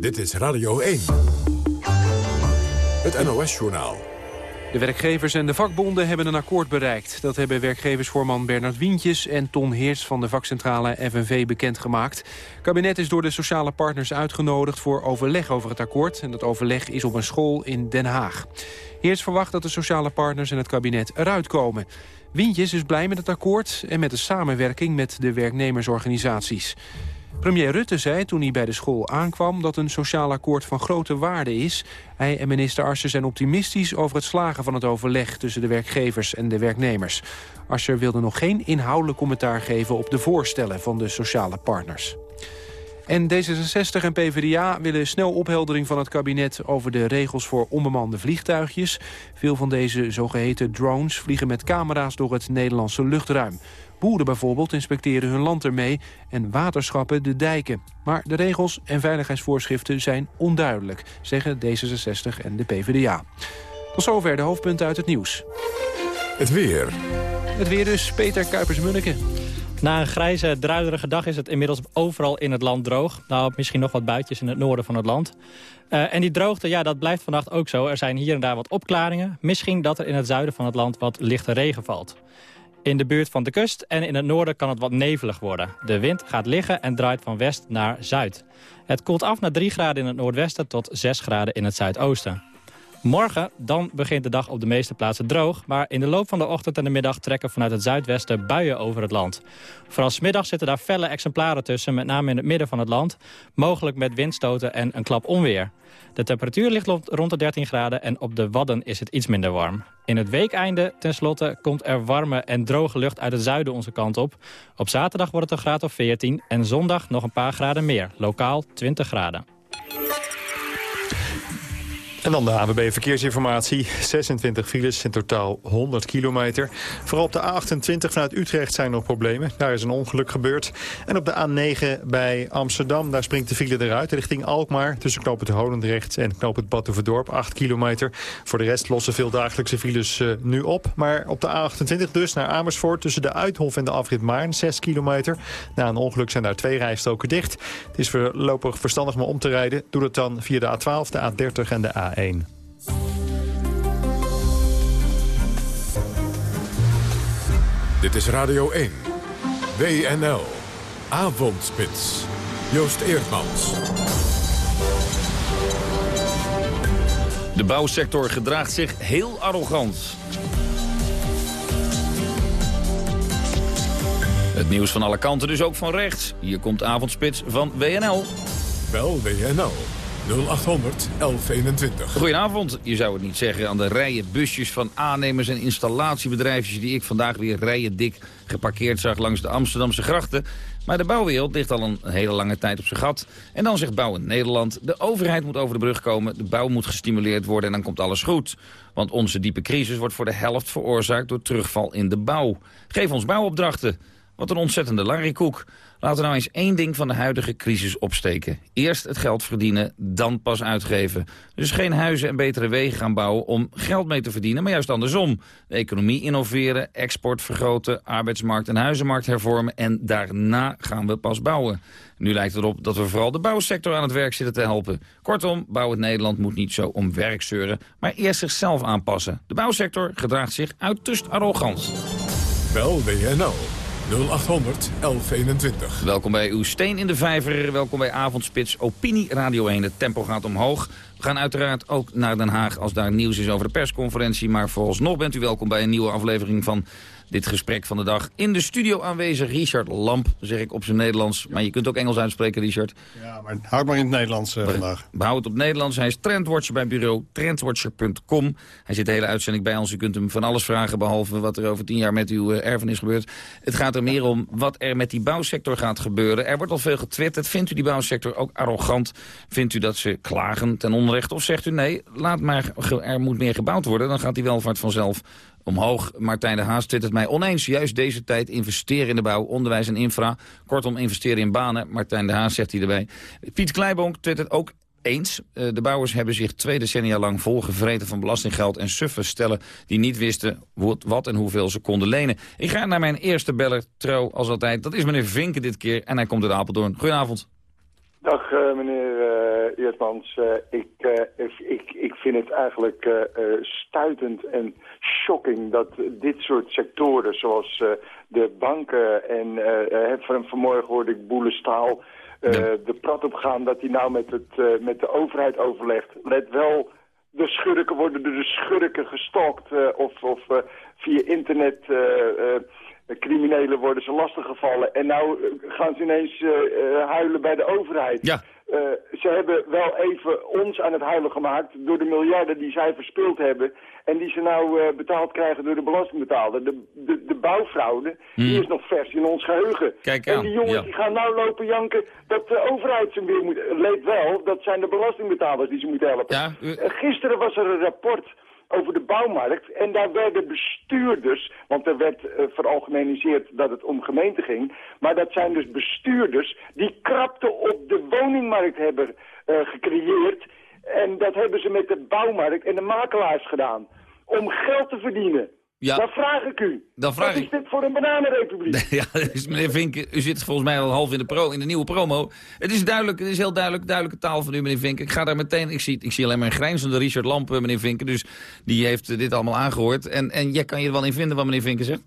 Dit is Radio 1. Het NOS-journaal. De werkgevers en de vakbonden hebben een akkoord bereikt. Dat hebben werkgeversvoorman Bernard Wientjes en Ton Heers van de vakcentrale FNV bekendgemaakt. Het kabinet is door de sociale partners uitgenodigd voor overleg over het akkoord. En dat overleg is op een school in Den Haag. Heers verwacht dat de sociale partners en het kabinet eruit komen. Wientjes is blij met het akkoord en met de samenwerking met de werknemersorganisaties. Premier Rutte zei toen hij bij de school aankwam dat een sociaal akkoord van grote waarde is. Hij en minister Ascher zijn optimistisch over het slagen van het overleg tussen de werkgevers en de werknemers. Ascher wilde nog geen inhoudelijk commentaar geven op de voorstellen van de sociale partners. En D66 en PvdA willen snel opheldering van het kabinet... over de regels voor onbemande vliegtuigjes. Veel van deze zogeheten drones vliegen met camera's door het Nederlandse luchtruim. Boeren bijvoorbeeld inspecteren hun land ermee en waterschappen de dijken. Maar de regels en veiligheidsvoorschriften zijn onduidelijk, zeggen D66 en de PvdA. Tot zover de hoofdpunten uit het nieuws. Het weer. Het weer dus, Peter Kuipers-Munneke. Na een grijze, druiderige dag is het inmiddels overal in het land droog. Nou, misschien nog wat buitjes in het noorden van het land. Uh, en die droogte, ja, dat blijft vannacht ook zo. Er zijn hier en daar wat opklaringen. Misschien dat er in het zuiden van het land wat lichte regen valt. In de buurt van de kust en in het noorden kan het wat nevelig worden. De wind gaat liggen en draait van west naar zuid. Het koelt af naar 3 graden in het noordwesten tot 6 graden in het zuidoosten. Morgen dan begint de dag op de meeste plaatsen droog... maar in de loop van de ochtend en de middag trekken vanuit het zuidwesten buien over het land. Vooral smiddag zitten daar felle exemplaren tussen, met name in het midden van het land... mogelijk met windstoten en een klap onweer. De temperatuur ligt rond de 13 graden en op de Wadden is het iets minder warm. In het weekeinde tenslotte komt er warme en droge lucht uit het zuiden onze kant op. Op zaterdag wordt het een graad of 14 en zondag nog een paar graden meer. Lokaal 20 graden. En dan de ANWB Verkeersinformatie. 26 files, in totaal 100 kilometer. Vooral op de A28 vanuit Utrecht zijn nog problemen. Daar is een ongeluk gebeurd. En op de A9 bij Amsterdam, daar springt de file eruit... richting Alkmaar, tussen knoop het Holendrecht en knoop het Badhoevedorp, 8 kilometer. Voor de rest lossen veel dagelijkse files uh, nu op. Maar op de A28 dus naar Amersfoort, tussen de Uithof en de afrit Maarn, 6 kilometer. Na een ongeluk zijn daar twee rijstroken dicht. Het is voorlopig verstandig om om te rijden. Doe dat dan via de A12, de A30 en de A1. Dit is Radio 1. WNL. Avondspits. Joost Eerdmans. De bouwsector gedraagt zich heel arrogant. Het nieuws van alle kanten, dus ook van rechts. Hier komt Avondspits van WNL. Wel WNL. 0800 1121. Goedenavond. Je zou het niet zeggen aan de rijen busjes van aannemers en installatiebedrijfjes... die ik vandaag weer rijen dik geparkeerd zag langs de Amsterdamse grachten. Maar de bouwwereld ligt al een hele lange tijd op zijn gat. En dan zegt Bouwen Nederland, de overheid moet over de brug komen... de bouw moet gestimuleerd worden en dan komt alles goed. Want onze diepe crisis wordt voor de helft veroorzaakt door terugval in de bouw. Geef ons bouwopdrachten. Wat een ontzettende larrykoek. Laten we nou eens één ding van de huidige crisis opsteken. Eerst het geld verdienen, dan pas uitgeven. Dus geen huizen en betere wegen gaan bouwen om geld mee te verdienen, maar juist andersom. De economie innoveren, export vergroten, arbeidsmarkt en huizenmarkt hervormen en daarna gaan we pas bouwen. Nu lijkt het erop dat we vooral de bouwsector aan het werk zitten te helpen. Kortom, Bouwend Nederland moet niet zo om werk zeuren, maar eerst zichzelf aanpassen. De bouwsector gedraagt zich uiterst arrogant. Bel WNL 0800 1121. Welkom bij uw Steen in de Vijver. Welkom bij Avondspits Opinie Radio 1. Het tempo gaat omhoog. We gaan uiteraard ook naar Den Haag als daar nieuws is over de persconferentie. Maar vooralsnog bent u welkom bij een nieuwe aflevering van dit gesprek van de dag. In de studio aanwezig Richard Lamp, zeg ik op zijn Nederlands. Maar je kunt ook Engels uitspreken, Richard. Ja, maar houd maar in het Nederlands uh, vandaag. Behoud het op Nederlands. Hij is trendwatcher bij bureau trendwatcher.com. Hij zit de hele uitzending bij ons. U kunt hem van alles vragen, behalve wat er over tien jaar met uw uh, erfenis gebeurt. Het gaat er meer om wat er met die bouwsector gaat gebeuren. Er wordt al veel getwitterd. Vindt u die bouwsector ook arrogant? Vindt u dat ze klagen ten onrechte? Of zegt u nee, laat maar, er moet meer gebouwd worden. Dan gaat die welvaart vanzelf omhoog. Martijn de Haas twittert mij oneens. Juist deze tijd investeren in de bouw, onderwijs en infra. Kortom, investeren in banen. Martijn de Haas zegt hij erbij. Piet Kleibonk twittert ook eens. Uh, de bouwers hebben zich twee decennia lang volgevreten van belastinggeld en suffen stellen die niet wisten wat en hoeveel ze konden lenen. Ik ga naar mijn eerste beller, trouw als altijd. Dat is meneer Vinken dit keer en hij komt uit Apeldoorn. Goedenavond. Dag uh, meneer uh, Eertmans. ik, ik, ik vind het eigenlijk stuitend en shocking dat dit soort sectoren zoals de banken en van vanmorgen hoorde ik Boelestaal de prat op gaan dat hij nou met, het, met de overheid overlegt. Let wel, de schurken worden door de schurken gestalkt of, of via internet criminelen worden ze lastiggevallen. En nou gaan ze ineens huilen bij de overheid. Ja. Uh, ze hebben wel even ons aan het huilen gemaakt door de miljarden die zij verspild hebben. En die ze nou uh, betaald krijgen door de belastingbetaler. De, de, de bouwfraude, die Hmm. is nog vers in ons geheugen. Kijk en die jongens ja. die gaan nou lopen janken dat de overheid ze weer moet... Leed wel, dat zijn de belastingbetalers die ze moeten helpen. Ja, u- Eh, gisteren was er een rapport over de bouwmarkt. En daar werden bestuurders, want er werd eh, veralgemeniseerd dat het om gemeente ging. Maar dat zijn dus bestuurders die krapte op de woningmarkt hebben eh, gecreëerd. En dat hebben ze met de bouwmarkt en de makelaars gedaan. Om geld te verdienen. Ja. Dan vraag ik u. Dan vraag wat ik- is dit voor een bananenrepubliek? [laughs] Ja, dus meneer Vink, u zit volgens mij al half in de, pro, in de nieuwe promo. Het is duidelijk, het is heel duidelijk, duidelijke taal van u, meneer Vink. Ik ga daar meteen, ik zie, ik zie alleen maar een grijnzende Richard Lampen, meneer Vinken. Dus die heeft dit allemaal aangehoord. En, en jij kan je er wel in vinden wat meneer Vinken zegt?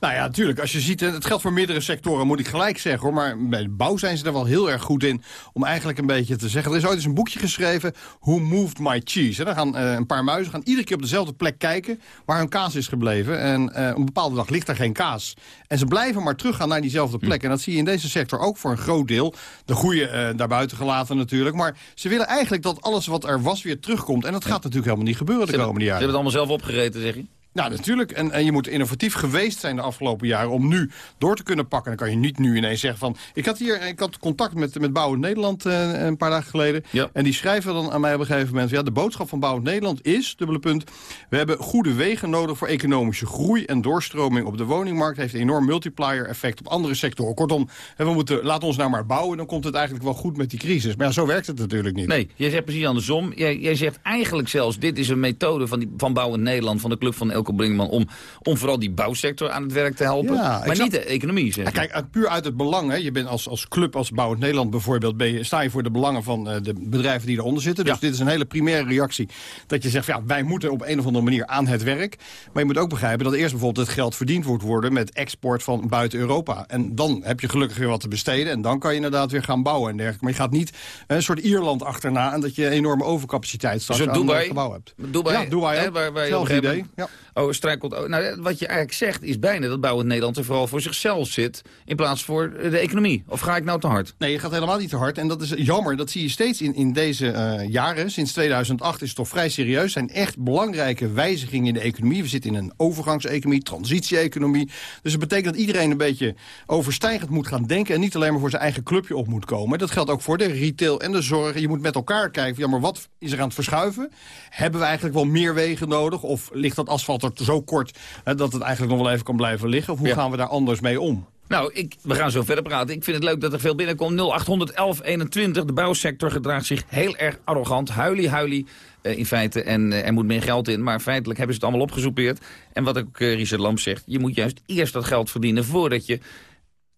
Nou ja, natuurlijk. Als je ziet, het geldt voor meerdere sectoren, moet ik gelijk zeggen hoor. Maar bij de bouw zijn ze er wel heel erg goed in om eigenlijk een beetje te zeggen. Er is ooit eens een boekje geschreven, Who Moved My Cheese? En dan gaan eh, een paar muizen gaan iedere keer op dezelfde plek kijken waar hun kaas is gebleven. En eh, op een bepaalde dag ligt er geen kaas. En ze blijven maar teruggaan naar diezelfde plek. En dat zie je in deze sector ook voor een groot deel. De goede eh, daarbuiten gelaten natuurlijk. Maar ze willen eigenlijk dat alles wat er was weer terugkomt. En dat gaat natuurlijk helemaal niet gebeuren de Ze komende ze jaren. hebben het allemaal zelf opgereten, zeg je? Nou, natuurlijk. En, en je moet innovatief geweest zijn de afgelopen jaren om nu door te kunnen pakken. Dan kan je niet nu ineens zeggen van... Ik had hier ik had contact met, met Bouwend Nederland eh, een paar dagen geleden. Ja. En die schrijven dan aan mij op een gegeven moment... Ja, de boodschap van Bouwend Nederland is, dubbele punt... We hebben goede wegen nodig voor economische groei en doorstroming op de woningmarkt. heeft een enorm multiplier effect op andere sectoren. Kortom, we moeten, laat ons nou maar bouwen. Dan komt het eigenlijk wel goed met die crisis. Maar ja, zo werkt het natuurlijk niet. Nee, jij zegt precies andersom. Jij, jij zegt eigenlijk zelfs, dit is een methode van, die, van Bouwend Nederland... van de club van Brinkman... om, om vooral die bouwsector aan het werk te helpen. Ja, maar niet de economie, zeg je. kijk, uit- puur uit het belang. Hè. Je bent als, als club, als Bouwend Nederland bijvoorbeeld... Ben je, sta je voor de belangen van eh, de bedrijven die eronder zitten. Dus Ja. dit is een hele primaire reactie. Dat je zegt, ja, wij moeten op een of andere manier aan het werk. Maar je moet ook begrijpen dat eerst bijvoorbeeld het geld verdiend wordt worden... met export van buiten Europa. En dan heb je gelukkig weer wat te besteden. En dan kan je inderdaad weer gaan bouwen en dergelijke. Maar je gaat niet een soort Ierland achterna... en dat je enorme overcapaciteit straks Zo'n aan Dubai. gebouw hebt. Dubai, ja, Dubai hè, waar, waar je idee. Ja. Oh. Oh, nou, wat je eigenlijk zegt is bijna dat Bouwend Nederland er vooral voor zichzelf zit... in plaats voor de economie. Of ga ik nou te hard? Nee, je gaat helemaal niet te hard. En dat is jammer. Dat zie je steeds in, in deze eh, jaren. Sinds 2008 is het toch vrij serieus. Er zijn echt belangrijke wijzigingen in de economie. We zitten in een overgangseconomie, transitie-economie. Dus dat betekent dat iedereen een beetje overstijgend moet gaan denken... en niet alleen maar voor zijn eigen clubje op moet komen. Dat geldt ook voor de retail en de zorg. Je moet met elkaar kijken, ja, maar wat is er aan het verschuiven? Hebben we eigenlijk wel meer wegen nodig? Of ligt dat asfalt zo kort hè, dat het eigenlijk nog wel even kan blijven liggen? Of hoe gaan we daar anders mee om? Nou, ik, we gaan zo verder praten. Ik vind het leuk dat er veel binnenkomt. 081121. De bouwsector gedraagt zich heel erg arrogant. Huilie, huilie uh, in feite. En uh, er moet meer geld in. Maar feitelijk hebben ze het allemaal opgesoepeerd. En wat ook uh, Richard Lamp zegt. Je moet juist eerst dat geld verdienen voordat je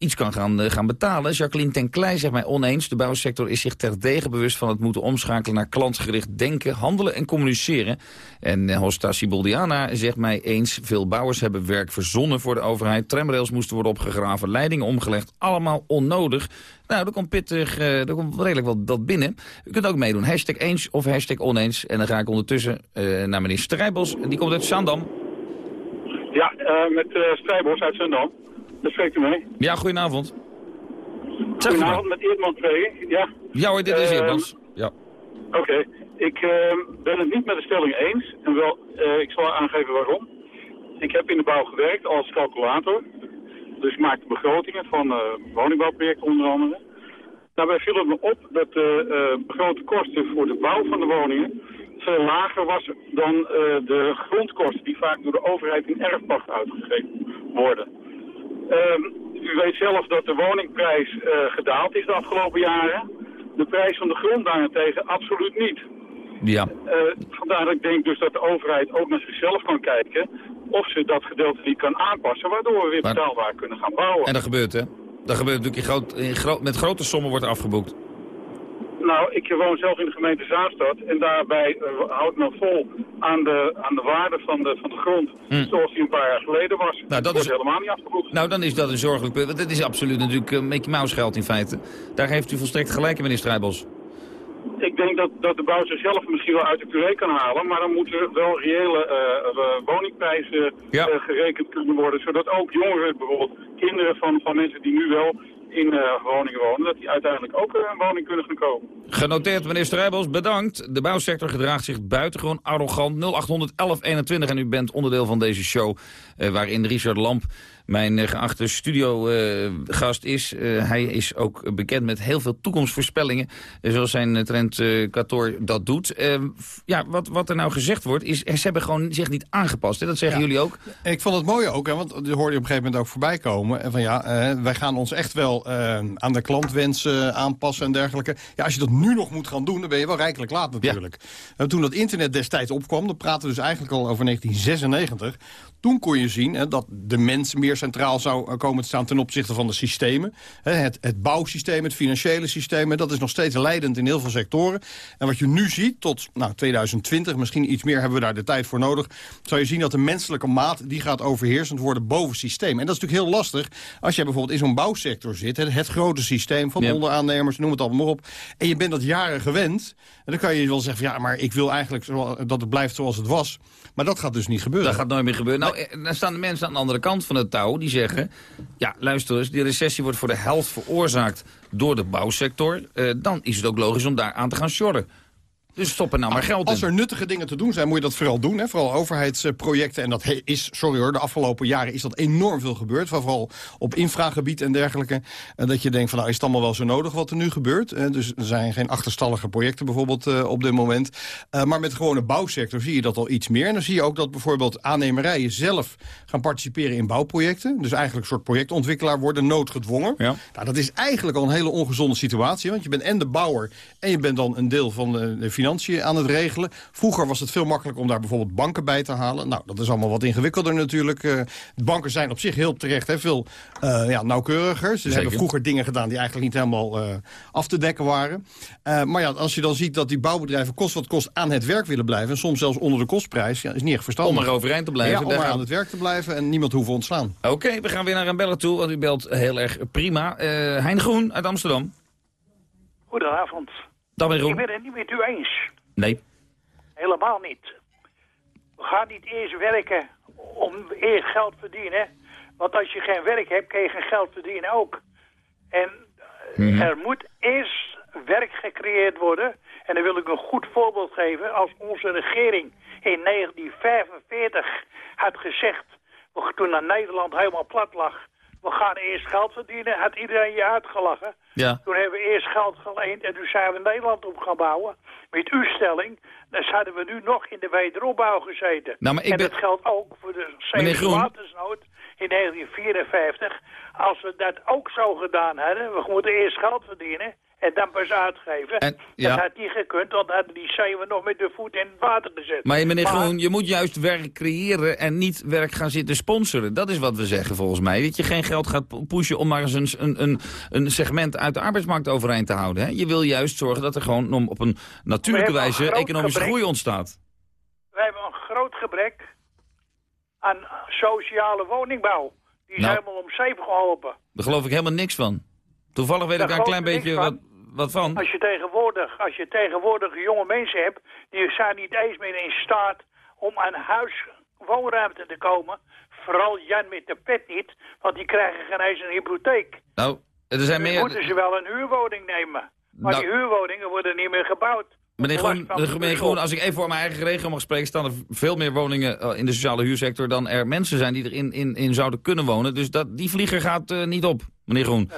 iets kan gaan, uh, gaan betalen. Jacqueline ten Klei zegt mij oneens. De bouwsector is zich terdege bewust van het moeten omschakelen... naar klantgericht denken, handelen en communiceren. En uh, Hosta Siboldiana zegt mij eens... veel bouwers hebben werk verzonnen voor de overheid. Tramrails moesten worden opgegraven, leidingen omgelegd. Allemaal onnodig. Nou, er komt pittig, uh, er komt redelijk wat dat binnen. U kunt ook meedoen. Hashtag eens of hashtag oneens. En dan ga ik ondertussen naar meneer Strijbos. Die komt uit Zandam. Ja, met Strijbos uit Zandam. Dat spreekt u mee? Ja, goedenavond. Zeg goedenavond met Eerdman 2, ja. Ja hoor, dit is Eerdmans. Ja. Oké, okay. ik uh, ben het niet met de stelling eens. En wel, uh, ik zal aangeven waarom. Ik heb in de bouw gewerkt als calculator. Dus ik maakte begrotingen van uh, woningbouwprojecten onder andere. Daarbij viel het me op dat de begrote kosten voor de bouw van de woningen veel lager was dan de grondkosten die vaak door de overheid in erfpacht uitgegeven worden. Um, u weet zelf dat de woningprijs uh, gedaald is de afgelopen jaren. De prijs van de grond daarentegen absoluut niet. Ja. Uh, vandaar dat ik denk dus dat de overheid ook naar zichzelf kan kijken of ze dat gedeelte niet kan aanpassen, waardoor we weer betaalbaar kunnen gaan bouwen. En dat gebeurt hè? Dat gebeurt natuurlijk in groot, in gro met grote sommen wordt afgeboekt. Nou, ik woon zelf in de gemeente Zaanstad en daarbij uh, houdt men vol aan de, aan de waarde van de, van de grond hm. zoals die een paar jaar geleden was. Nou, dat is helemaal niet afgeboekt. Nou, dan is dat een zorgelijk punt. Want dat is absoluut natuurlijk uh, Mickey Mouse geld in feite. Daar heeft u volstrekt gelijk in, meneer Strijbos. Ik denk dat, dat de bouw zichzelf misschien wel uit de QE kan halen, maar dan moeten wel reële uh, woningprijzen ja. gerekend kunnen worden, zodat ook jongeren, bijvoorbeeld kinderen van, van mensen die nu wel in uh, Groningen wonen, dat die uiteindelijk ook uh, een woning kunnen gaan kopen. Genoteerd, meneer Strijbels, bedankt. De bouwsector gedraagt zich buitengewoon arrogant. 081121 en u bent onderdeel van deze show... Uh, waarin Richard Lamp mijn uh, geachte studiogast is. Uh, hij is ook bekend met heel veel toekomstvoorspellingen, zoals zijn trend Kator dat doet. Ehm, ja, wat, wat er nou gezegd wordt, is ze hebben gewoon zich niet aangepast. Hè? Dat zeggen ja. jullie ook. Ik vond het mooi ook, hè, want die hoorde je op een gegeven moment ook voorbij komen. En van ja, wij gaan ons echt wel aan de klantwensen aanpassen en dergelijke. Ja, als je dat nu nog moet gaan doen, dan ben je wel rijkelijk laat natuurlijk. Ja. toen dat internet destijds opkwam, dan praten we dus eigenlijk al over 1996. Toen kon je zien hè, dat de mens meer centraal zou komen te staan ten opzichte van de systemen. Het, het bouwsysteem, het financiële systeem, dat is nog steeds leidend in heel veel sectoren. En wat je nu ziet, tot nou, 2020, misschien iets meer hebben we daar de tijd voor nodig... zou je zien dat de menselijke maat die gaat overheersend worden boven systeem. En dat is natuurlijk heel lastig als je bijvoorbeeld in zo'n bouwsector zit. Het, het grote systeem van ja. onderaannemers, noem het allemaal maar op. En je bent dat jaren gewend. En dan kan je wel zeggen, ja, maar ik wil eigenlijk dat het blijft zoals het was. Maar dat gaat dus niet gebeuren. Dat gaat nooit meer gebeuren. Nou, dan staan de mensen aan de andere kant van het touw die zeggen... ja, luister eens, die recessie wordt voor de helft veroorzaakt door de bouwsector. Uh, dan is het ook logisch om daar aan te gaan sjorren. Dus stoppen nou maar geld Als er nuttige dingen te doen zijn, moet je dat vooral doen. Hè? Vooral overheidsprojecten. En dat is, sorry hoor, de afgelopen jaren is dat enorm veel gebeurd. Vooral op infragebied en dergelijke. En dat je denkt van, nou is het allemaal wel zo nodig wat er nu gebeurt. Uh, dus er zijn geen achterstallige projecten bijvoorbeeld uh, op dit moment. Maar met de gewone bouwsector zie je dat al iets meer. En dan zie je ook dat bijvoorbeeld aannemerijen zelf gaan participeren in bouwprojecten. Dus eigenlijk een soort projectontwikkelaar worden noodgedwongen. Ja. Nou, dat is eigenlijk al een hele ongezonde situatie. Want je bent en de bouwer en je bent dan een deel van de, de financiën aan het regelen. Vroeger was het veel makkelijker om daar bijvoorbeeld banken bij te halen. Nou, dat is allemaal wat ingewikkelder natuurlijk. Uh, banken zijn op zich heel terecht hè, veel uh, ja, nauwkeuriger. Ze hebben vroeger dingen gedaan die eigenlijk niet helemaal uh, af te dekken waren. maar ja, als je dan ziet dat die bouwbedrijven kost wat kost aan het werk willen blijven... en soms zelfs onder de kostprijs, ja, is niet echt verstandig. Om er overeind te blijven. Ja, om maar aan het werk te blijven en niemand hoeven ontslaan. Oké, okay, we gaan weer naar een beller toe, want u belt heel erg prima. Hein Groen uit Amsterdam. Goedenavond. Ik ben het niet met u eens. Nee. Helemaal niet. We gaan niet eerst werken om eerst geld verdienen. Want als je geen werk hebt, kun je geen geld verdienen ook. En mm -hmm. er moet eerst werk gecreëerd worden. En dan wil ik een goed voorbeeld geven. Als onze regering in 1945 had gezegd... toen naar Nederland helemaal plat lag... we gaan eerst geld verdienen, had iedereen je uitgelachen. Ja. Toen hebben we eerst geld geleend en toen zijn we Nederland op gaan bouwen. met uw stelling, dan zouden we nu nog in de wederopbouw gezeten. Nou, maar ik en ben- dat geldt ook voor de Meneer Groen. watersnood in 1954. Als we dat ook zo gedaan hadden, we moeten eerst geld verdienen en dan pas uitgeven. En- ja. Dat had niet gekund, want dan hadden die zeeën nog met de voet in het water gezet. Maar meneer Groen, je moet juist werk creëren en niet werk gaan zitten sponsoren. Dat is wat we zeggen volgens mij. Dat je geen geld gaat pushen om maar eens een, een, een, segment uit de arbeidsmarkt overeind te houden. Hè? Je wil juist zorgen dat er gewoon op een natuurlijke We een wijze economische gebrek. groei ontstaat. We hebben een groot gebrek aan sociale woningbouw. Die is Nou. helemaal om zeep geholpen. Daar geloof ik helemaal niks van. Toevallig weet Daar ik daar een klein beetje wat, wat van. Als je tegenwoordig, als je tegenwoordig jonge mensen hebt, die zijn niet eens meer in staat om aan huis woonruimte te komen. Vooral Jan met de pet niet, want die krijgen geen eens een hypotheek. Nou, er zijn Dan meer... moeten ze wel een huurwoning nemen. Maar Nou- die huurwoningen worden niet meer gebouwd. Meneer Groen, meneer Groen, als ik even voor mijn eigen regio mag spreken... staan er veel meer woningen eh, in de sociale huursector... dan er mensen zijn die erin in, in zouden kunnen wonen. Dus dat, die vlieger gaat eh, niet op, meneer Groen.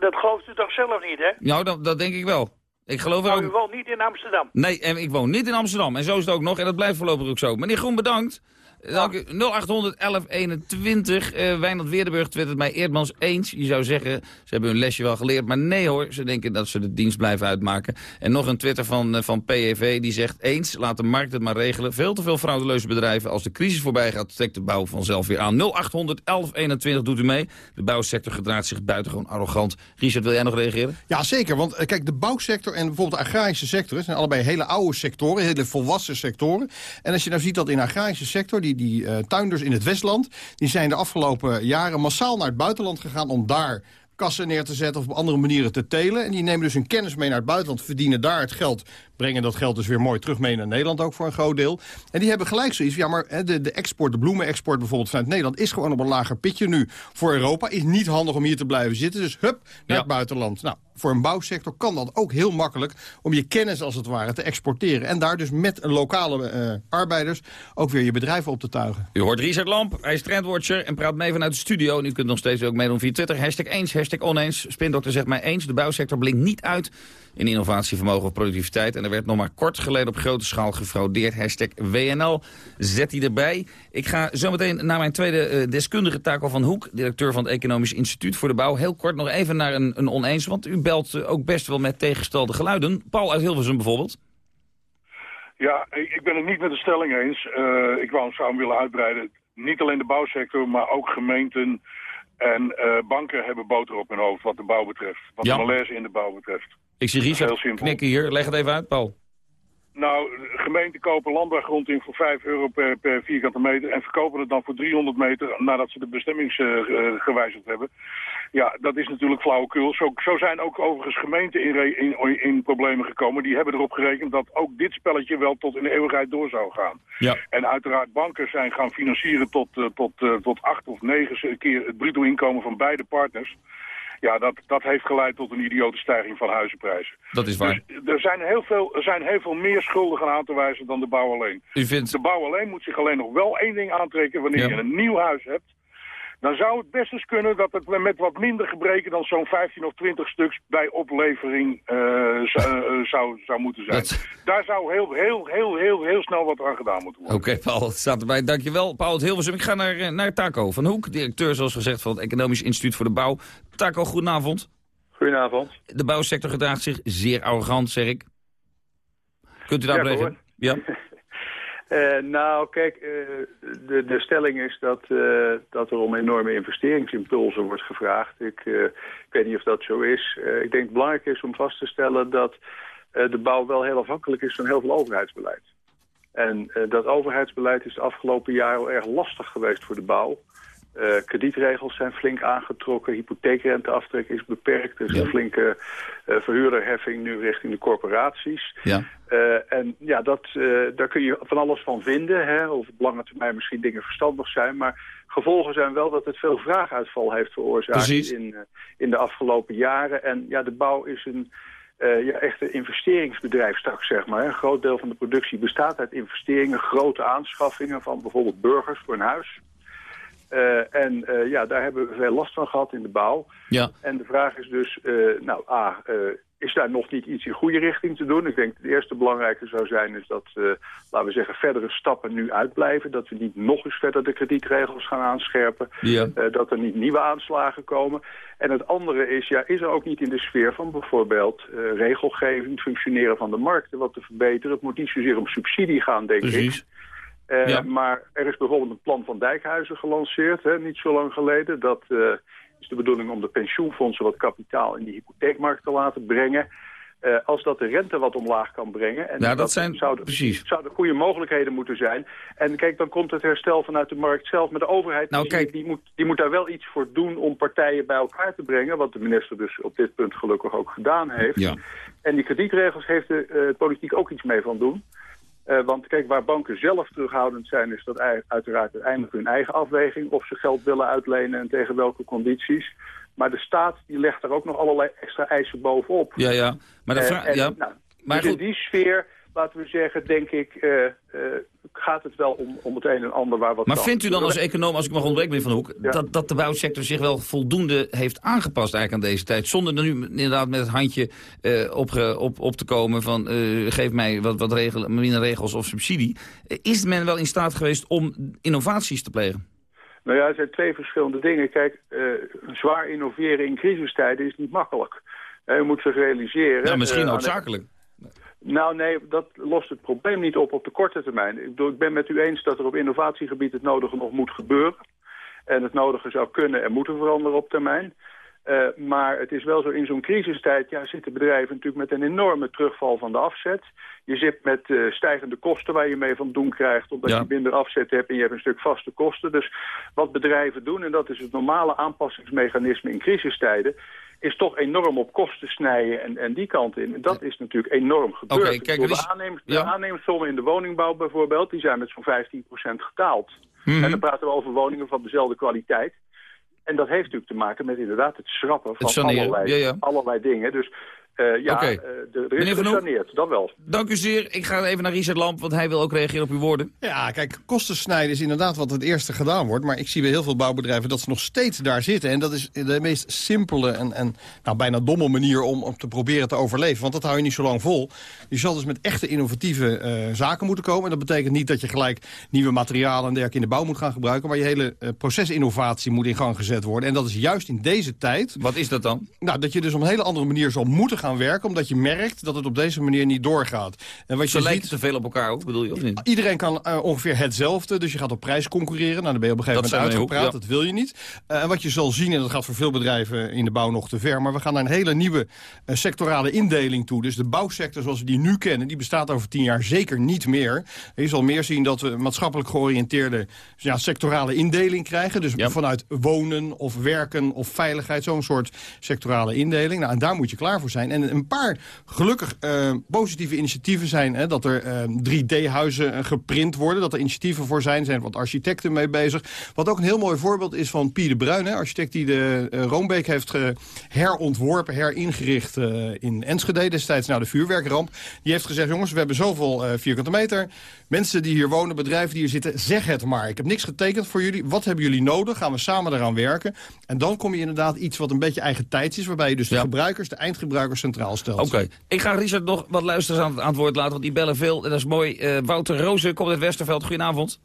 Dat gelooft u toch zelf niet, hè? Nou, dat, dat denk ik wel. Ik geloof er Nou, u ook... woont niet in Amsterdam. Nee, en ik woon niet in Amsterdam. En zo is het ook nog. En dat blijft voorlopig ook zo. Meneer Groen, bedankt. Dank u. 0800 1121. Eh Wijnand Weerdenburg twittert mij Eerdmans eens. Je zou zeggen, ze hebben hun lesje wel geleerd. Maar nee hoor, ze denken dat ze de dienst blijven uitmaken. En nog een twitter van, eh, van PEV die zegt... eens, laat de markt het maar regelen. Veel te veel frauduleuze bedrijven. Als de crisis voorbij gaat, trekt de bouw vanzelf weer aan. 0800 1121 doet u mee. De bouwsector gedraagt zich buitengewoon arrogant. Richard, wil jij nog reageren? Ja, zeker. Want eh, kijk, de bouwsector en bijvoorbeeld de agrarische sector... zijn allebei hele oude sectoren, hele volwassen sectoren. En als je nou ziet dat in de agrarische sector... die, die eh, tuinders in het Westland... die zijn de afgelopen jaren massaal naar het buitenland gegaan... om daar kassen neer te zetten of op andere manieren te telen. En die nemen dus hun kennis mee naar het buitenland... verdienen daar het geld, brengen dat geld dus weer mooi terug mee naar Nederland... ook voor een groot deel. En die hebben gelijk zoiets. Ja, maar de, de export, de bloemenexport bijvoorbeeld vanuit Nederland... is gewoon op een lager pitje nu voor Europa. Is niet handig om hier te blijven zitten. Dus hup, naar het buitenland. Nou, voor een bouwsector kan dat ook heel makkelijk... om je kennis als het ware te exporteren. En daar dus met lokale eh, arbeiders ook weer je bedrijven op te tuigen. U hoort Richard Lamp, hij is trendwatcher en praat mee vanuit de studio. En u kunt nog steeds ook meedoen via Twitter. Hashtag eens, hashtag oneens. Spindokter zegt mij eens. De bouwsector blinkt niet uit in innovatievermogen of productiviteit. En er werd nog maar kort geleden op grote schaal gefraudeerd. Hashtag WNL. Zet hij erbij. Ik ga zometeen naar mijn tweede eh, deskundige Taco van Hoek. Directeur van het Economisch Instituut voor de Bouw. Heel kort nog even naar een, een oneens. Want u belt eh, ook best wel met tegengestelde geluiden. Paul uit Hilversum bijvoorbeeld. Ja, ik ben het niet met de stelling eens. Eh, ik wou, hem willen uitbreiden. Niet alleen de bouwsector, maar ook gemeenten en eh, banken hebben boter op hun hoofd wat de bouw betreft. Wat de malaise in de bouw betreft. Ik zie Richard heel simpel. knikken hier. Leg het even uit, Paul. Nou, gemeenten kopen landbouwgrond in voor 5 euro per, per vierkante meter... en verkopen het dan voor 300 meter nadat ze de bestemming eh, eh, gewijzigd hebben. Ja, dat is natuurlijk flauwekul. Zo, zo zijn ook overigens gemeenten in, in, in problemen gekomen. Die hebben erop gerekend dat ook dit spelletje wel tot in de eeuwigheid door zou gaan. Ja. En uiteraard banken zijn gaan financieren tot, eh, tot, eh, tot acht of negen keer het bruto inkomen van beide partners. Ja, dat, dat heeft geleid tot een idiote stijging van huizenprijzen. Dat is waar. Dus er zijn, heel veel, er zijn heel veel meer schuldigen aan te wijzen dan de bouw alleen. U vindt... De bouw alleen moet zich alleen nog wel één ding aantrekken. Wanneer Ja. je een nieuw huis hebt, dan zou het best eens kunnen dat het met wat minder gebreken dan zo'n 15 of 20 stuks bij oplevering eh, zou, eh, zou, zou moeten zijn. Daar zou heel, heel, heel, heel, heel snel wat aan gedaan moeten worden. Oké, Paul, het staat erbij. Dankjewel, Paul het Hilversum. Ik ga naar, eh, naar Taco van Hoek, directeur zoals gezegd van het Economisch Instituut voor de Bouw. Taco, goedenavond. Goedenavond. De bouwsector gedraagt zich zeer arrogant, zeg ik. Kunt u daarop reageren? Ja. [laughs] Eh, nou, kijk, eh, de, de stelling is dat, eh, dat er om enorme investeringsimpulsen wordt gevraagd. Ik, ik weet niet of dat zo is. Ik denk het belangrijk is om vast te stellen dat de bouw wel heel afhankelijk is van heel veel overheidsbeleid. En dat overheidsbeleid is de afgelopen jaren erg lastig geweest voor de bouw. Eh, kredietregels zijn flink aangetrokken, hypotheekrenteaftrek is beperkt. Er is een flinke eh, verhuurderheffing nu richting de corporaties. Ja. Eh, en ja, dat, daar kun je van alles van vinden. Hè? Of op lange termijn misschien dingen verstandig zijn. Maar gevolgen zijn wel dat het veel vraaguitval heeft veroorzaakt Precies. in, in de afgelopen jaren. En ja, de bouw is een eh ja, echt een investeringsbedrijf straks, zeg maar. Een groot deel van de productie bestaat uit investeringen, grote aanschaffingen van bijvoorbeeld burgers voor een huis. Eh, en eh, ja, daar hebben we veel last van gehad in de bouw. Ja. En de vraag is dus, eh, nou A, is daar nog niet iets in goede richting te doen. Ik denk dat het eerste belangrijke zou zijn is dat, laten we zeggen, verdere stappen nu uitblijven. Dat we niet nog eens verder de kredietregels gaan aanscherpen. Ja. Dat er niet nieuwe aanslagen komen. En het andere is, ja, is er ook niet in de sfeer van bijvoorbeeld regelgeving, het functioneren van de markten wat te verbeteren. Het moet niet zozeer om subsidie gaan, denk Precies. ik. Uh, ja. Maar er is bijvoorbeeld een plan van Dijkhuizen gelanceerd, hè, niet zo lang geleden. Dat uh, is de bedoeling om de pensioenfondsen wat kapitaal in die hypotheekmarkt te laten brengen. Uh, als dat de rente wat omlaag kan brengen. En ja, dat, dat zijn, zouden, precies. zouden goede mogelijkheden moeten zijn. En kijk, dan komt het herstel vanuit de markt zelf. Maar de overheid nou, die, die, moet, die moet daar wel iets voor doen om partijen bij elkaar te brengen. Wat de minister dus op dit punt gelukkig ook gedaan heeft. Ja. En die kredietregels heeft de uh, politiek ook iets mee van doen. Uh, want kijk, waar banken zelf terughoudend zijn, is dat uiteraard uiteindelijk hun eigen afweging. Of ze geld willen uitlenen en tegen welke condities. Maar de staat die legt daar ook nog allerlei extra eisen bovenop. Ja, ja. Maar, de uh, en, ja. Nou, maar dus in die sfeer, laten we zeggen, denk ik, uh, gaat het wel om, om het een en ander waar wat Maar vindt u dan als econoom, als ik mag onderbreken, meneer Van Hoek... Ja. Dat, dat de bouwsector zich wel voldoende heeft aangepast eigenlijk aan deze tijd... zonder er nu inderdaad met het handje uh, op, op, op te komen van... Geef mij wat, wat regel, minder regels of subsidie. is men wel in staat geweest om innovaties te plegen? Nou ja, er zijn twee verschillende dingen. Kijk, zwaar innoveren in crisistijden is niet makkelijk. Uh, je moet zich realiseren... Ja, misschien uh, noodzakelijk. Nou nee, dat lost het probleem niet op op de korte termijn. Ik, bedoel, ik ben met u eens dat er op innovatiegebied het nodige nog moet gebeuren. En het nodige zou kunnen en moeten veranderen op termijn. Uh, maar het is wel zo, in zo'n crisistijd ja, zitten bedrijven natuurlijk met een enorme terugval van de afzet. Je zit met uh, stijgende kosten waar je mee van doen krijgt, omdat ja. je minder afzet hebt en je hebt een stuk vaste kosten. Dus wat bedrijven doen, en dat is het normale aanpassingsmechanisme in crisistijden, is toch enorm op kosten snijden en, en die kant in. En dat is natuurlijk enorm gebeurd. Okay, kijk, de, aannemers, ja. in de woningbouw bijvoorbeeld, die zijn met zo'n 15% gedaald. Mhm. Mm -hmm. En dan praten we over woningen van dezelfde kwaliteit. En dat heeft natuurlijk te maken met inderdaad het schrappen van het allerlei, ja, ja. allerlei dingen. Dus uh, ja, okay. uh, de, er is gesaneerd, dat wel. Dank u zeer. Ik ga even naar Richard Lamp, want hij wil ook reageren op uw woorden. Ja, kijk, kosten snijden is inderdaad wat het eerste gedaan wordt. Maar ik zie bij heel veel bouwbedrijven dat ze nog steeds daar zitten. En dat is de meest simpele en, en nou, bijna domme manier om, om te proberen te overleven. Want dat hou je niet zo lang vol. Je zal dus met echte innovatieve uh, zaken moeten komen. En dat betekent niet dat je gelijk nieuwe materialen en dergelijke in de bouw moet gaan gebruiken. Maar je hele procesinnovatie moet in gang gezet worden. En dat is juist in deze tijd... Wat is dat dan? Nou, dat je dus op een hele andere manier zal moeten gaan werken. Omdat je merkt dat het op deze manier niet doorgaat. En wat Ze je lijken ziet, te veel op elkaar ook, bedoel je, of niet? Iedereen kan uh, ongeveer hetzelfde, dus je gaat op prijs concurreren. Nou, dan ben je op een gegeven moment uitgepraat, ja. dat wil je niet. Uh, en wat je zal zien, en dat gaat voor veel bedrijven in de bouw nog te ver... maar we gaan naar een hele nieuwe uh, sectorale indeling toe. Dus de bouwsector zoals we die nu kennen, die bestaat over tien jaar zeker niet meer. Je zal meer zien dat we maatschappelijk georiënteerde ja, sectorale indeling krijgen. Dus ja. vanuit wonen of werken of veiligheid, zo'n soort sectorale indeling. Nou, en daar moet je klaar voor zijn. En een paar gelukkig uh, positieve initiatieven zijn. Hè, dat er uh, 3D-huizen uh, geprint worden. Dat er initiatieven voor zijn. Er zijn wat architecten mee bezig. Wat ook een heel mooi voorbeeld is van Pieter Bruin. Hè, architect die de Roombeek heeft herontworpen, heringericht in Enschede. Destijds na de vuurwerkramp. Die heeft gezegd, jongens, we hebben zoveel vierkante meter. Mensen die hier wonen, bedrijven die hier zitten, zeg het maar. Ik heb niks getekend voor jullie. Wat hebben jullie nodig? Gaan we samen eraan werken. En dan kom je inderdaad iets wat een beetje eigen tijds is. Waarbij je dus de gebruikers, de eindgebruikers centraal stelt. Oké. Okay. Ik ga Richard nog wat luisteraars aan het antwoord laten, want die bellen veel. En dat is mooi. Uh, Wouter Rozen komt uit Westerveld. Goedenavond.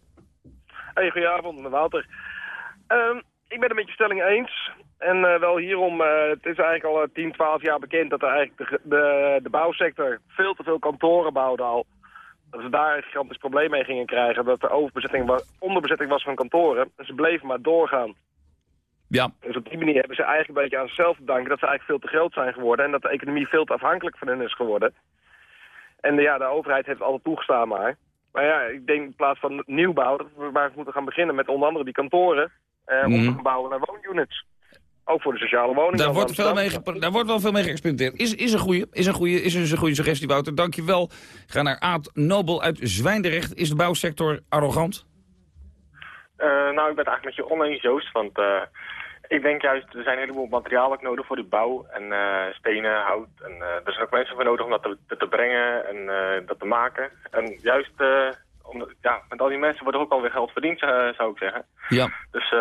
Hey, goedenavond, Wouter. Um, ik ben het met je stelling eens. En uh, wel hierom, uh, het is eigenlijk al 10, 12 jaar bekend dat er eigenlijk de, de, de bouwsector veel te veel kantoren bouwde al. Dat ze daar een gigantisch probleem mee gingen krijgen. Dat er overbezetting was, onderbezetting was van kantoren. En ze bleven maar doorgaan. Ja. Dus op die manier hebben ze eigenlijk een beetje aan zichzelf te danken dat ze eigenlijk veel te groot zijn geworden. En dat de economie veel te afhankelijk van hen is geworden. En de, ja, de overheid heeft altijd toegestaan maar. Maar ja, ik denk in plaats van nieuwbouw dat we maar moeten gaan beginnen met onder andere die kantoren. Eh, mm. Om te gaan bouwen naar woonunits. Ook voor de sociale woningen. Daar wordt, veel mee daar wordt wel veel mee geëxperimenteerd. Is, is, een goede, is, een goede, is een goede suggestie, Wouter. Dank je wel. Ga naar Aad Nobel uit Zwijndrecht. Is de bouwsector arrogant? Uh, nou, ik ben het eigenlijk met je oneens, Joost. Want uh, ik denk juist, er zijn een heleboel materialen nodig voor de bouw. En uh, stenen, hout. En er zijn ook mensen voor nodig om dat te, te brengen en dat te maken. En juist, omdat, ja, met al die mensen wordt er ook alweer geld verdiend, zou ik zeggen. Ja. Dus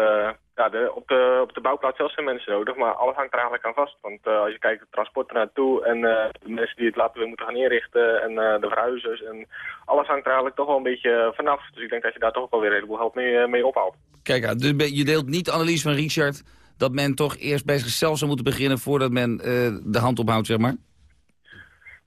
ja, de, op, de, op de bouwplaats zelf zijn mensen nodig, maar alles hangt er eigenlijk aan vast. Want als je kijkt, het transport er naartoe en de mensen die het later weer moeten gaan inrichten en de verhuizers en alles hangt er eigenlijk toch wel een beetje vanaf. Dus ik denk dat je daar toch wel weer een heleboel geld mee, mee ophaalt. Kijk, dus je deelt niet de analyse van Richard dat men toch eerst bij zichzelf zou moeten beginnen voordat men de hand ophoudt, zeg maar?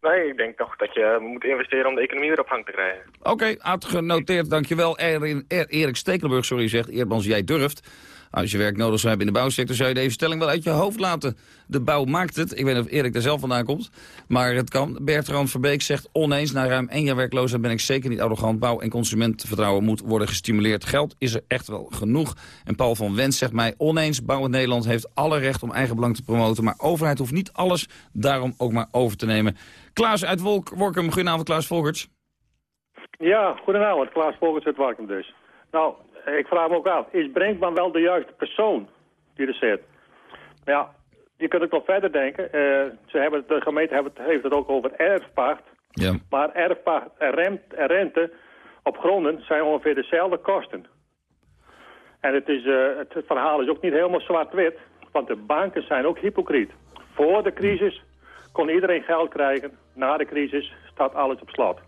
Nee, ik denk toch dat je moet investeren om de economie weer op gang te krijgen. Oké, okay, had genoteerd. Dankjewel. Er, er, Erik Stekelenburg, sorry, zegt Eerdmans, jij durft. Als je werk nodig zou hebben in de bouwsector... zou je deze stelling wel uit je hoofd laten. De bouw maakt het. Ik weet niet of Erik er zelf vandaan komt. Maar het kan. Bertrand Verbeek zegt oneens. Na ruim één jaar werkloosheid ben ik zeker niet arrogant. Bouw- en consumentenvertrouwen moet worden gestimuleerd. Geld is er echt wel genoeg. En Paul van Wens zegt mij oneens. Bouwend Nederland heeft alle recht om eigen belang te promoten. Maar overheid hoeft niet alles daarom ook maar over te nemen. Klaas uit Wolk, Workum. Goedenavond, Klaas Volkerts. Ja, goedenavond. Klaas Volkerts uit Workum dus. Nou, ik vraag me ook af, is Brinkman wel de juiste persoon die er zit? Ja, je kunt ook nog verder denken. Uh, ze hebben, de gemeente heeft het, heeft het ook over erfpacht. Ja. Maar erfpacht en, rent, en rente op gronden zijn ongeveer dezelfde kosten. En het, is, uh, het verhaal is ook niet helemaal zwart-wit. Want de banken zijn ook hypocriet. Voor de crisis kon iedereen geld krijgen. Na de crisis staat alles op slot.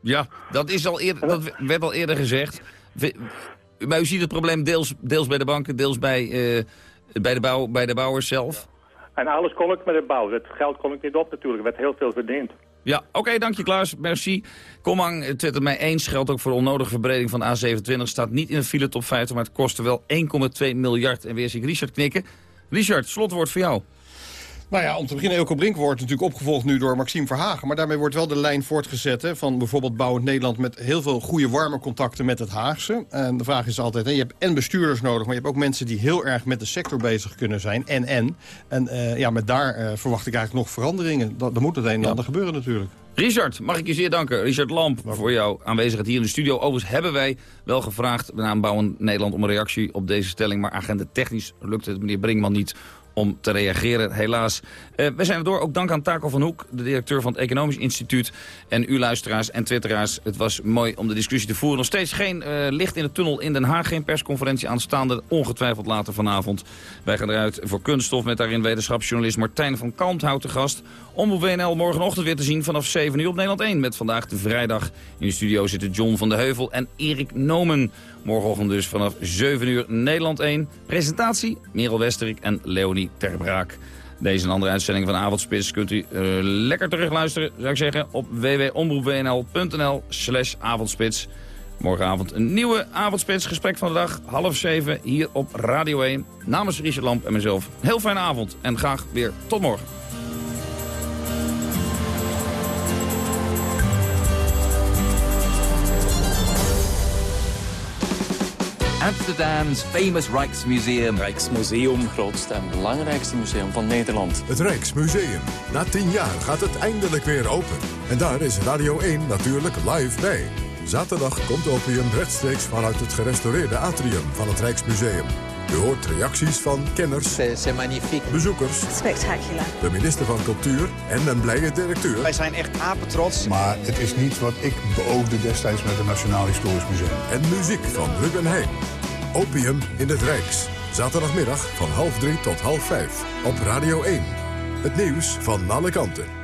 Ja, dat, is al eerder, dat werd al eerder gezegd. Maar u ziet het probleem deels, deels bij de banken, deels bij, uh, bij, de bouw, bij de bouwers zelf? En alles kon ik met de bouw. Het geld kon ik niet op natuurlijk. Er werd heel veel verdiend. Ja, oké, okay, dank je Klaas. Merci. Komang het mij eens. Geldt ook voor onnodige verbreding van A27. Staat niet in de file top 50, maar het kostte wel 1,2 miljard. En weer zie ik Richard knikken. Richard, slotwoord voor jou. Nou ja, om te beginnen, Elko Brink wordt natuurlijk opgevolgd nu door Maxime Verhagen. Maar daarmee wordt wel de lijn voortgezet hè, van bijvoorbeeld Bouwend Nederland... met heel veel goede warme contacten met het Haagse. En de vraag is altijd, hè, je hebt en bestuurders nodig... maar je hebt ook mensen die heel erg met de sector bezig kunnen zijn. En, en. En uh, ja, met daar uh, verwacht ik eigenlijk nog veranderingen. Dat, moet het een en ander gebeuren natuurlijk. Richard, mag ik je zeer danken. Richard Lamp voor jouw aanwezigheid hier in de studio. Overigens hebben wij wel gevraagd bij Bouwend Nederland om een reactie op deze stelling. Maar agenda technisch lukte het meneer Brinkman niet om te reageren, helaas. Uh, we zijn er door, ook dank aan Taco van Hoek, de directeur van het Economisch Instituut. En u luisteraars en twitteraars, het was mooi om de discussie te voeren. Nog steeds geen uh, licht in de tunnel in Den Haag, geen persconferentie aanstaande. Ongetwijfeld later vanavond. Wij gaan eruit voor kunststof met daarin wetenschapsjournalist Martijn van Kalmthout te gast. Omroep WNL morgenochtend weer te zien vanaf 7 uur op Nederland 1. Met vandaag de vrijdag. In de studio zitten John van de Heuvel en Erik Nomen. Morgenochtend dus vanaf 7 uur Nederland 1. Presentatie Merel Westerik en Leonie Terbraak. Deze en andere uitzending van Avondspits kunt u uh, lekker terugluisteren, zou ik zeggen, op www.omroepwnl.nl slash avondspits. Morgenavond een nieuwe avondspits, gesprek van de dag, half zeven, hier op Radio 1. Namens Richard Lamp en mezelf, heel fijne avond en graag weer tot morgen. Amsterdam's famous Rijksmuseum. Rijksmuseum, grootste en belangrijkste museum van Nederland. Het Rijksmuseum. Na tien jaar gaat het eindelijk weer open. En daar is Radio 1 natuurlijk live bij. Zaterdag komt Opium rechtstreeks vanuit het gerestaureerde atrium van het Rijksmuseum. U hoort reacties van kenners, bezoekers, spectaculair, de minister van Cultuur en een blije directeur. Wij zijn echt apetrots. Maar het is niet wat ik beoogde destijds met het Nationaal Historisch Museum. En muziek van Ruben Heijn. Opium in het Rijks. Zaterdagmiddag van half drie tot half vijf. Op Radio 1. Het nieuws van alle kanten.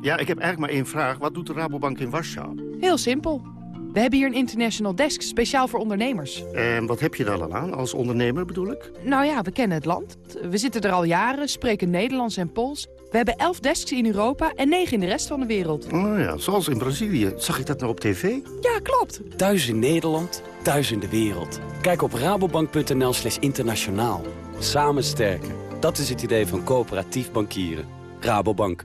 Ja, ik heb eigenlijk maar één vraag. Wat doet de Rabobank in Warschau? Heel simpel. We hebben hier een international desk, speciaal voor ondernemers. En wat heb je daar dan aan, als ondernemer bedoel ik? Nou ja, we kennen het land. We zitten er al jaren, spreken Nederlands en Pools. We hebben elf desks in Europa en negen in de rest van de wereld. Oh ja, zoals in Brazilië. Zag ik dat nou op tv? Ja, klopt. Thuis in Nederland, thuis in de wereld. Kijk op rabobank.nl slash internationaal. Samen sterken. Dat is het idee van coöperatief bankieren. Rabobank.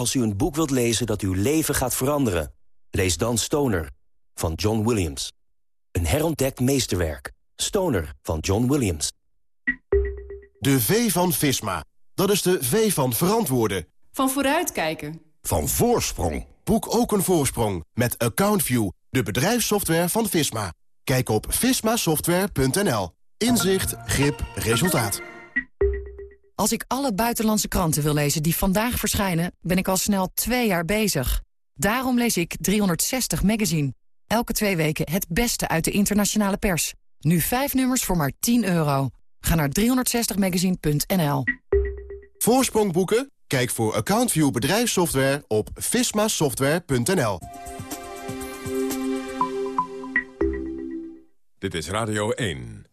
Als u een boek wilt lezen dat uw leven gaat veranderen... lees dan Stoner van John Williams. Een herontdekt meesterwerk. Stoner van John Williams. De V van Visma. Dat is de V van verantwoorden. Van vooruitkijken. Van voorsprong. Boek ook een voorsprong met AccountView, de bedrijfssoftware van Visma. Kijk op vismasoftware.nl. Inzicht, grip, resultaat. Als ik alle buitenlandse kranten wil lezen die vandaag verschijnen... ben ik al snel twee jaar bezig. Daarom lees ik 360 Magazine. Elke twee weken het beste uit de internationale pers. Nu vijf nummers voor maar 10 euro. Ga naar 360magazine.nl. Voorsprong boeken? Kijk voor AccountView bedrijfssoftware op vismasoftware.nl. Dit is Radio 1.